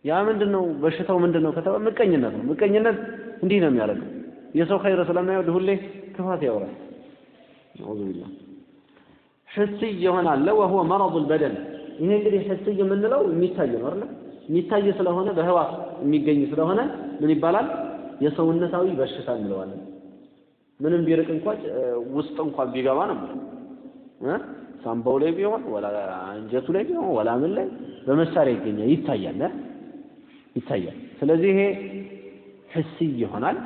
ያ ምንድን ነው በሽታው ምንድን ነው ከተባለ ምቀኝነት ነው። ምቀኝነት እንዲህ ነው የሚያደርገው። የሰው ኸይር ስለማይወድ ሁሌ ክፋት ያወራል። ነዑዙ ቢላህ። ሕስይ የሆነ አለ ወሁወ መረዱ ልበደን ይሄ እንግዲህ ሕስይ የምንለው የሚታይ ነው አይደል? የሚታይ ስለሆነ በህዋስ የሚገኝ ስለሆነ ምን ይባላል? የሰውነታዊ በሽታ እንለዋለን። ምንም ቢርቅ እንኳን ውስጥ እንኳን ቢገባ ነው ሳምባው ላይ ቢሆን ወላ አንጀቱ ላይ ቢሆን ወላ ምን ላይ በመሳሪያ ይገኛል። ይታያል ይታያል። ስለዚህ ይሄ ሕስይ ይሆናል።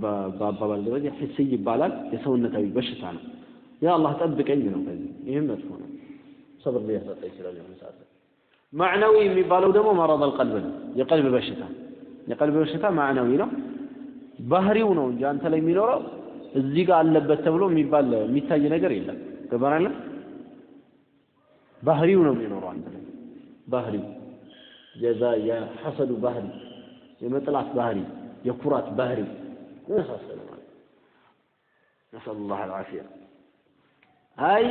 በአባባል ደረጃ ሕስይ ይባላል። የሰውነታዊ በሽታ ነው። ያ አላህ ጠብቀኝ ነው ከዚህ ይህም መጥፎ ነው። ሰብር ሊያሳጣ ይችላል የሆነ ሰዓት ማዕናዊ የሚባለው ደግሞ መረድ አልቀልብ ነው። የቀልብ በሽታ። የቀልብ በሽታ ማዕናዊ ነው። ባህሪው ነው እንጂ አንተ ላይ የሚኖረው እዚህ ጋር አለበት ተብሎ የሚባል የሚታይ ነገር የለም ገባናለ ባህሪው ነው የሚኖረው አንተ ላይ። ባህሪው የዛ የሐሰዱ ባህሪ የመጥላት ባህሪ የኩራት ባህሪ የመሳሰለ ማለት ነስአሉ ላህ አልዓፊያ አይ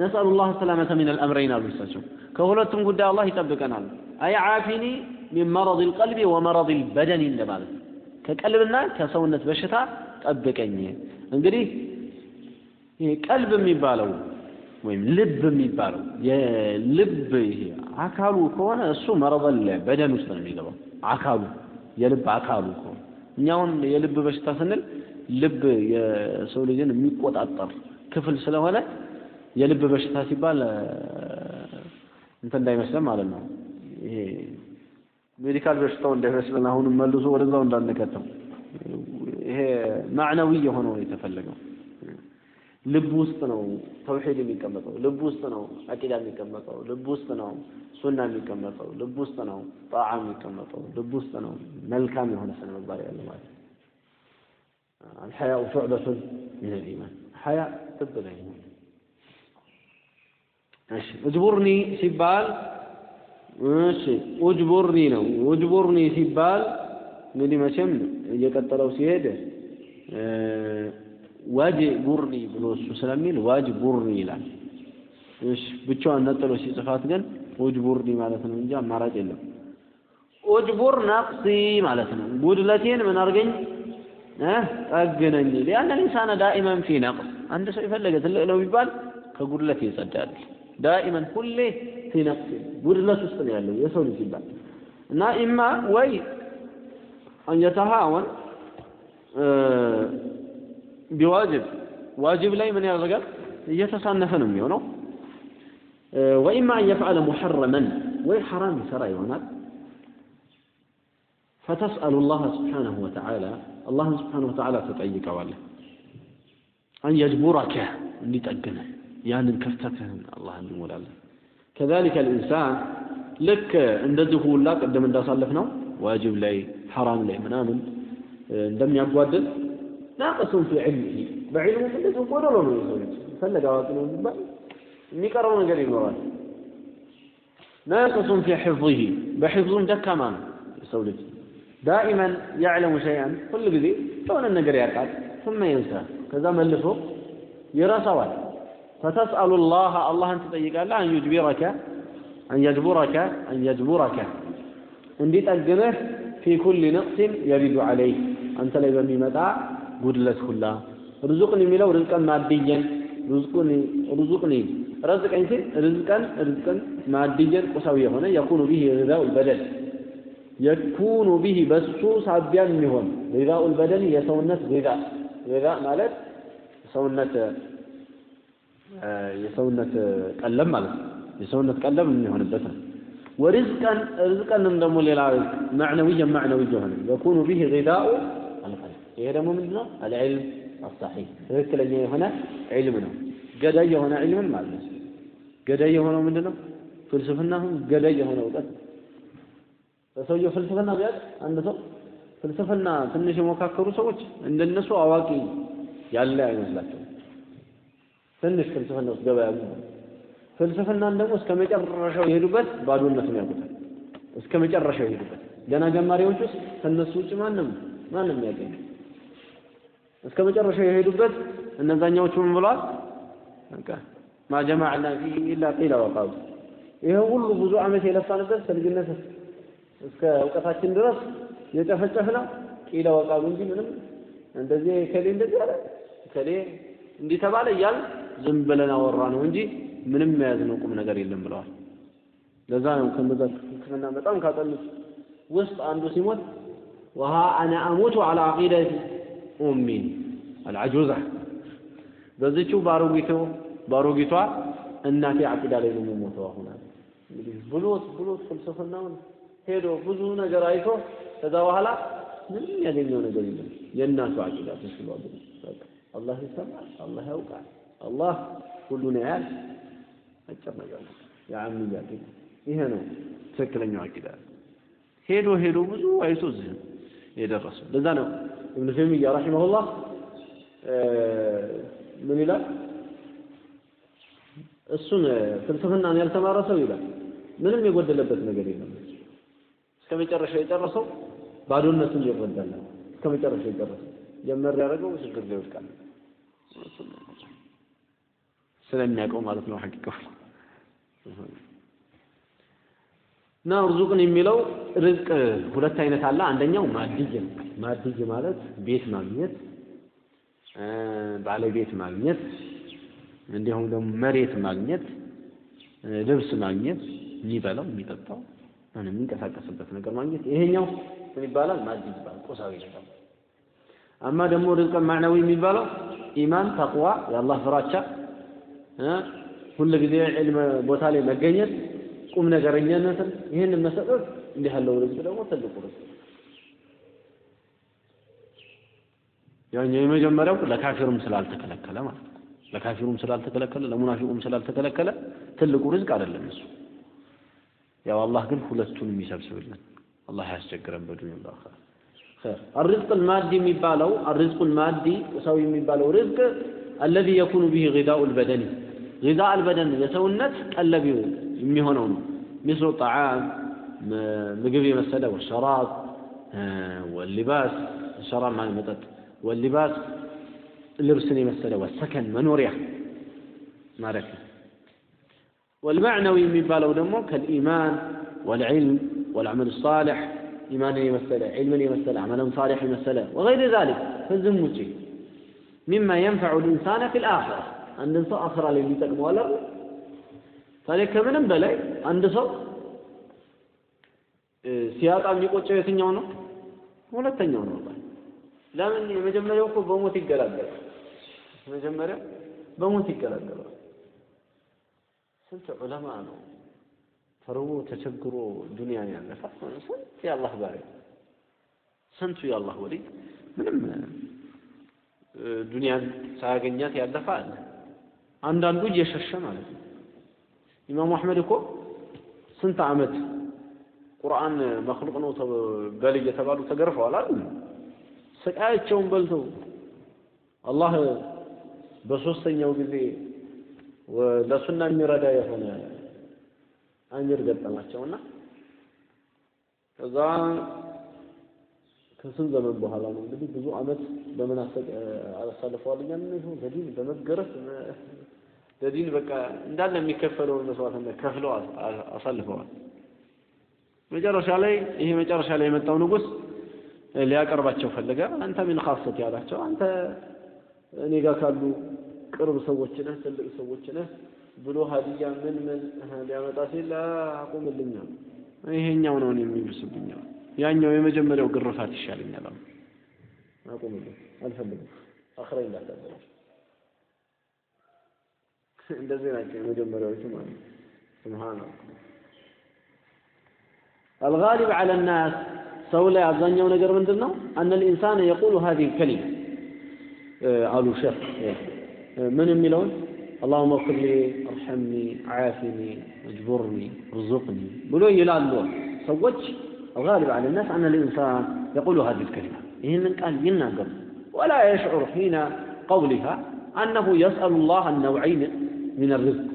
ነስአሉ ላህ ሰላመተ ሚን አልአምረይን አሉ እሳቸው። ከሁለቱም ጉዳይ አላህ ይጠብቀናል። አይ ዓፊኒ ሚን መረድ ልቀልቢ ወመረድ ልበደኒ እንደማለት ከቀልብና ከሰውነት በሽታ ጠብቀኝ። እንግዲህ ቀልብ የሚባለው ወይም ልብ የሚባለው የልብ አካሉ ከሆነ እሱ መረበል በደን ውስጥ ነው የሚገባው አካሉ የልብ አካሉ ከሆነ እኛውን የልብ በሽታ ስንል ልብ የሰው ልጅን የሚቆጣጠር ክፍል ስለሆነ የልብ በሽታ ሲባል እንትን እንዳይመስለን ማለት ነው። ይሄ ሜዲካል በሽታው እንዳይመስለን አሁንም መልሶ ወደዛው እንዳንከተው። ይሄ ማዕናዊ የሆነው የተፈለገው ልብ ውስጥ ነው ተውሂድ የሚቀመጠው፣ ልብ ውስጥ ነው አቂዳ የሚቀመጠው፣ ልብ ውስጥ ነው ሱና የሚቀመጠው፣ ልብ ውስጥ ነው ጣዓ የሚቀመጠው፣ ልብ ውስጥ ነው መልካም የሆነ ስነ ምግባር ያለ ማለት ነው። አልሐያኡ ሹዕበቱን ሚነል ኢማን ሐያ ጥብ ነው። እሺ እጅቡርኒ ሲባል እሺ ኡጅቡርኒ ነው። ኡጅቡርኒ ሲባል እንግዲህ መቼም እየቀጠለው ሲሄድ واجبرني ብሎ እሱ ስለሚል واجبرني ይላል። እሺ ብቻዋን ነጥሎ ሲጽፋት ግን اجبرني ማለት ነው እንጂ አማራጭ የለም። اجبر نقصي ማለት ነው። ጉድለቴን ምን አድርገኝ ጠግነኝ። لأن الإنسان دائما في نقص አንድ ሰው የፈለገ ትልቅ ነው ቢባል ከጉድለት ይጸዳል። دائما ሁሌ في نقص ጉድለት ውስጥ ነው ያለው የሰው ልጅ ይባል እና ኢማ ወይ አን የተሃወን ቢዋጅብ ዋጅብ ላይ ምን ያደርጋል እየተሳነፈ ነው የሚሆነው ወኢማ አን የፍዓለ ሙሐረመን ወይ ሐራም ይሰራ ይሆናል فتسأل الله سبحانه وتعالى الله سبحانه وتعالى تطيق والله أن يجبرك أن يتأجنه يعني كفتته الله أن يقول الله كذلك الإنسان لك عند الدخول لا قدم عند صلفنا واجب لي حرام لي منامن عندما يقودل ناقص في علمه بعلمه فلت يقول له من يسوي فلق عواقله من بعد የሚቀረው ነገር ይኖራል ناقص في حفظه بحفظه دكمان የሰው ልጅ دائما يعلم شيئا كل ጊዜ የሆነ ነገር ያውቃል ثم ينسى ከዛ መልሶ ይረሳዋል فتسأل الله الله أن تطيقال أن يجبرك أن يجبرك أن يجبرك እንዲጠግንህ في كل نقص يرد عليه አንተ ላይ በሚመጣ ጉድለት ሁላ ርዙቅን የሚለው ርዝቀን ማድየን ርዝቁን ረዝቀኝ ሲል ርዝቀን ርዝቅን ማድየን ቁሳዊ የሆነ የኩኑ ቢህ ሪዛኡ ልበደል የኩኑ ቢህ በሱ ሳቢያ የሚሆን ሪዛኡ ልበደል የሰውነት ሪዛ ሪዛ ማለት ሰውነት የሰውነት ቀለም ማለት ነው። የሰውነት ቀለም የሚሆንበት ነው። ወሪዝቀን ርዝቀንም ደግሞ ሌላ ማዕነዊየን ማዕነዊ የሆነ የኩኑ ቢህ ሪዛኡ ይሄ ደግሞ ምንድን ነው? አልዕልም አሳሒህ ትክክለኛ የሆነ ዒልም ነው። ገዳይ የሆነ ዒልምን ማለት ነው። ገዳይ የሆነው ምንድን ነው? ፍልስፍናም ገዳይ የሆነ እውቀት በሰውየው ፍልስፍና ቢያቅ አንድ ሰው ፍልስፍና ትንሽ የሞካከሩ ሰዎች እንደነሱ አዋቂ ያለ አይመስላቸውም። ትንሽ ፍልስፍና ውስጥ ገባ ያሉ ፍልስፍናን ደግሞ እስከ መጨረሻው የሄዱበት ባዶነትን ያውቁታል። እስከ መጨረሻው የሄዱበት ገና ጀማሪዎች ውስጥ ከነሱ ውጭ ማንም ማንም ያገኝ እስከ መጨረሻው የሄዱበት እነዛኛዎቹ ምን ብለዋል? በቃ ማጀማዕና ፊ ኢላ ቂላ ወቃሉ ይሄ ሁሉ ብዙ ዓመት የለፋንበት ከልጅነት እስከ እውቀታችን ድረስ የጨፈጨፍነው ቂለ ወቃሉ እንጂ ምንም እንደዚህ ከሌ እንደዚህ አለ ከሌ እንዲህ ተባለ እያል ዝም ብለን አወራ ነው እንጂ ምንም የያዝነው ቁም ነገር የለም ብለዋል። ለዛ ነው ከነዛ ሕክምና በጣም ካጠኑት ውስጥ አንዱ ሲሞት ወሃ አነ አሙቱ አላ አቂደቲ ኡሚ አልዐጁዛ በዚችው ባሮጊቱ ባሮጊቷ እናቴ አቂዳ ላይ ነው የምሞተው አሁን እንግዲህ ብሎት ብሎት ፍልስፍናውን ሄዶ ብዙ ነገር አይቶ ከዛ በኋላ ምንም ያገኘው ነገር የለም። የእናቱ አቂዳ ተስሏል። በቃ አላህ ይሰማል፣ አላህ ያውቃል፣ አላህ ሁሉን ያያል። አጭር ነገር ነው። አቂዳ ይሄ ነው ትክክለኛው አቂዳ። ሄዶ ሄዶ ብዙ አይቶ እዚህ የደረሰው። ለዛ ነው ኢብኑ ተይሚያ ረሂመሁላህ ምን ይላል? እሱን ፍልስፍናን ያልተማረ ሰው ይላል ምንም የጎደለበት ነገር የለም። እስከ መጨረሻ የጨረሰው ባዶነቱን ይረዳል። እስከ መጨረሻ የጨረሰው ጀመር ያደረገው ችግር ላይ ይወድቃል። ስለሚያውቀው ማለት ነው ሐቂቃው እና ርዙቅን የሚለው ርዝቅ ሁለት አይነት አለ። አንደኛው ማድይ ነው። ማድይ ማለት ቤት ማግኘት፣ ባለቤት ማግኘት፣ እንዲሁም ደግሞ መሬት ማግኘት፣ ልብስ ማግኘት፣ የሚበላው የሚጠጣው የሚንቀሳቀስበት ነገር ማግኘት። ይሄኛው ምን ይባላል? ማድይ ይባላል። ቁሳዊ ነገር አማ ደግሞ ርዝቀን ማዕናዊ የሚባለው ኢማን፣ ተቅዋ፣ የአላህ ፍራቻ፣ ሁል ጊዜ ቦታ ላይ መገኘት፣ ቁም ነገረኛነትን ይህንን መሰጠት እንዲህ ያለው ርዝቅ ደግሞ ትልቁ ርዝቅ ያኛው የመጀመሪያው ለካፊሩም ስላልተከለከለ ማለት ነው። ለካፊሩም ስላልተከለከለ ለሙናፊቁም ስላልተከለከለ ትልቁ ርዝቅ አይደለም እሱ። ያው አላህ ግን ሁለቱንም ይሰብስብልን። አላህ ያስቸግረን በዱንያ በአኺራ። ኸይር الرزق المادي የሚባለው الرزق المادي ሰው የሚባለው ርዝቅ الذي يكون به غذاء البدن غذاء البدن የሰውነት ቀለብ የሚሆነው ነው። مثل الطعام ምግብ የመሰለ والشراب واللباس الشراب ማለት መጠጥ واللباس ልብስን የመሰለ والسكن መኖሪያ ማለት ነው። والمعنوي የሚባለው ደግሞ كالإيمان والعلم والعمل الصالح إيمانا يمثله علما يمثله عملا صالحا يمثله وغير ذلك فالزم مما ينفع الإنسان في الآخرة አንድን ሰው አኺራ ላይ ሊጠቅመዋል አይደል? ታዲያ ከምንም በላይ አንድ ሰው ሲያጣ የሚቆጨው የትኛው ነው? ሁለተኛው ነው። ለምን? የመጀመሪያው እኮ በሞት ይገላገላል። መጀመሪያ በሞት ይገላገላል። ስንት ዑለማ ነው ተርቦ ተቸግሮ ዱንያን ያለፈ ስንት የአላህ ባሪያ ስንቱ የአላህ ወሊ ምንም ዱንያን ሳያገኛት ያለፈ አለ። አንዳንዱ እየሸሸ ማለት ነው። ኢማሙ አሕመድ እኮ ስንት ዓመት ቁርአን መክሉቅ ነው በል እየተባሉ ተገርፈዋል አይደል? ስቃያቸውን በልተው አላህ በሶስተኛው ጊዜ ለሱና የሚረዳ የሆነ አሚር ገጠማቸውና ከዛ ከስንት ዘመን በኋላ ነው እንግዲህ ብዙ አመት በምን አሳልፈዋል እኛ ነው በዲን በመገረፍ በዲን በቃ እንዳለ የሚከፈለውን መስዋዕትነት ከፍለው አሳልፈዋል። መጨረሻ ላይ ይሄ መጨረሻ ላይ የመጣው ንጉስ ሊያቀርባቸው ፈለገ። አንተ ምን ኻሰት ያላቸው አንተ እኔ ጋር ካሉ ቅርብ ሰዎች ነህ፣ ትልቅ ሰዎች ነህ ብሎ ሀዲያ ምን ምን ሊያመጣ ሲል አቁምልኛ ይሄኛው ነው የሚብስብኝ ያኛው የመጀመሪያው ግርፋት ይሻለኛል። አሁን አቁምልኝ፣ አልፈልግም። አኽራ እንዳታደርግ እንደዚህ ናቸው የመጀመሪያዎቹ ማለት ነው። ሱብሃንአላህ አልጋሊብ ዐለ ናስ ሰው ላይ አብዛኛው ነገር ምንድን ነው? አነ ልኢንሳን የቁሉ ሀዚህ ከሊማ አሉ ሸህ ምን የሚለውን አላሁመ እግፊር ሊ አርሐምኒ ዓፊኒ እጅቡርኒ ርዙቅኒ ብሎ ይላሉ ሰዎች الغالب على الناس أن الإنسان يقول هذه الكلمة ይህንን ቃል ይናገሩ ولا يشعر حين قولها أنه يسأل الله النوعين من الرزق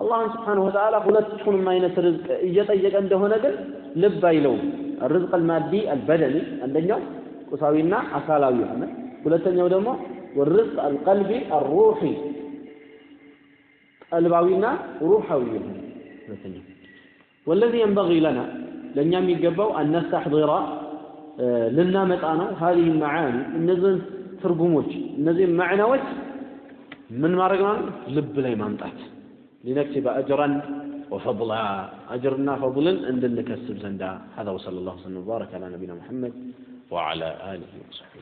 الله سبحانه وتعالى ሁለቱንም አይነት ርዝቅ እየጠየቀ እንደሆነ ግን ልብ አይለውም الرزق المادي البدني አንደኛው ቁሳዊና አካላዊ የሆነ ሁለተኛው ደግሞ والرزق القلبي الروحي ቀልባዊና ሩሓዊ የሆነ ሁለተኛው والذي ينبغي لنا لن يمي قبو أن نستحضر لنا متانا هذه المعاني النزل ترقموش النزل معنوش من مارقنا لب لي منطعت لنكتب أجرا وفضلا أجرنا فضلا عند النكسب زندا هذا وصلى الله وسلم وبارك على نبينا محمد وعلى آله وصحبه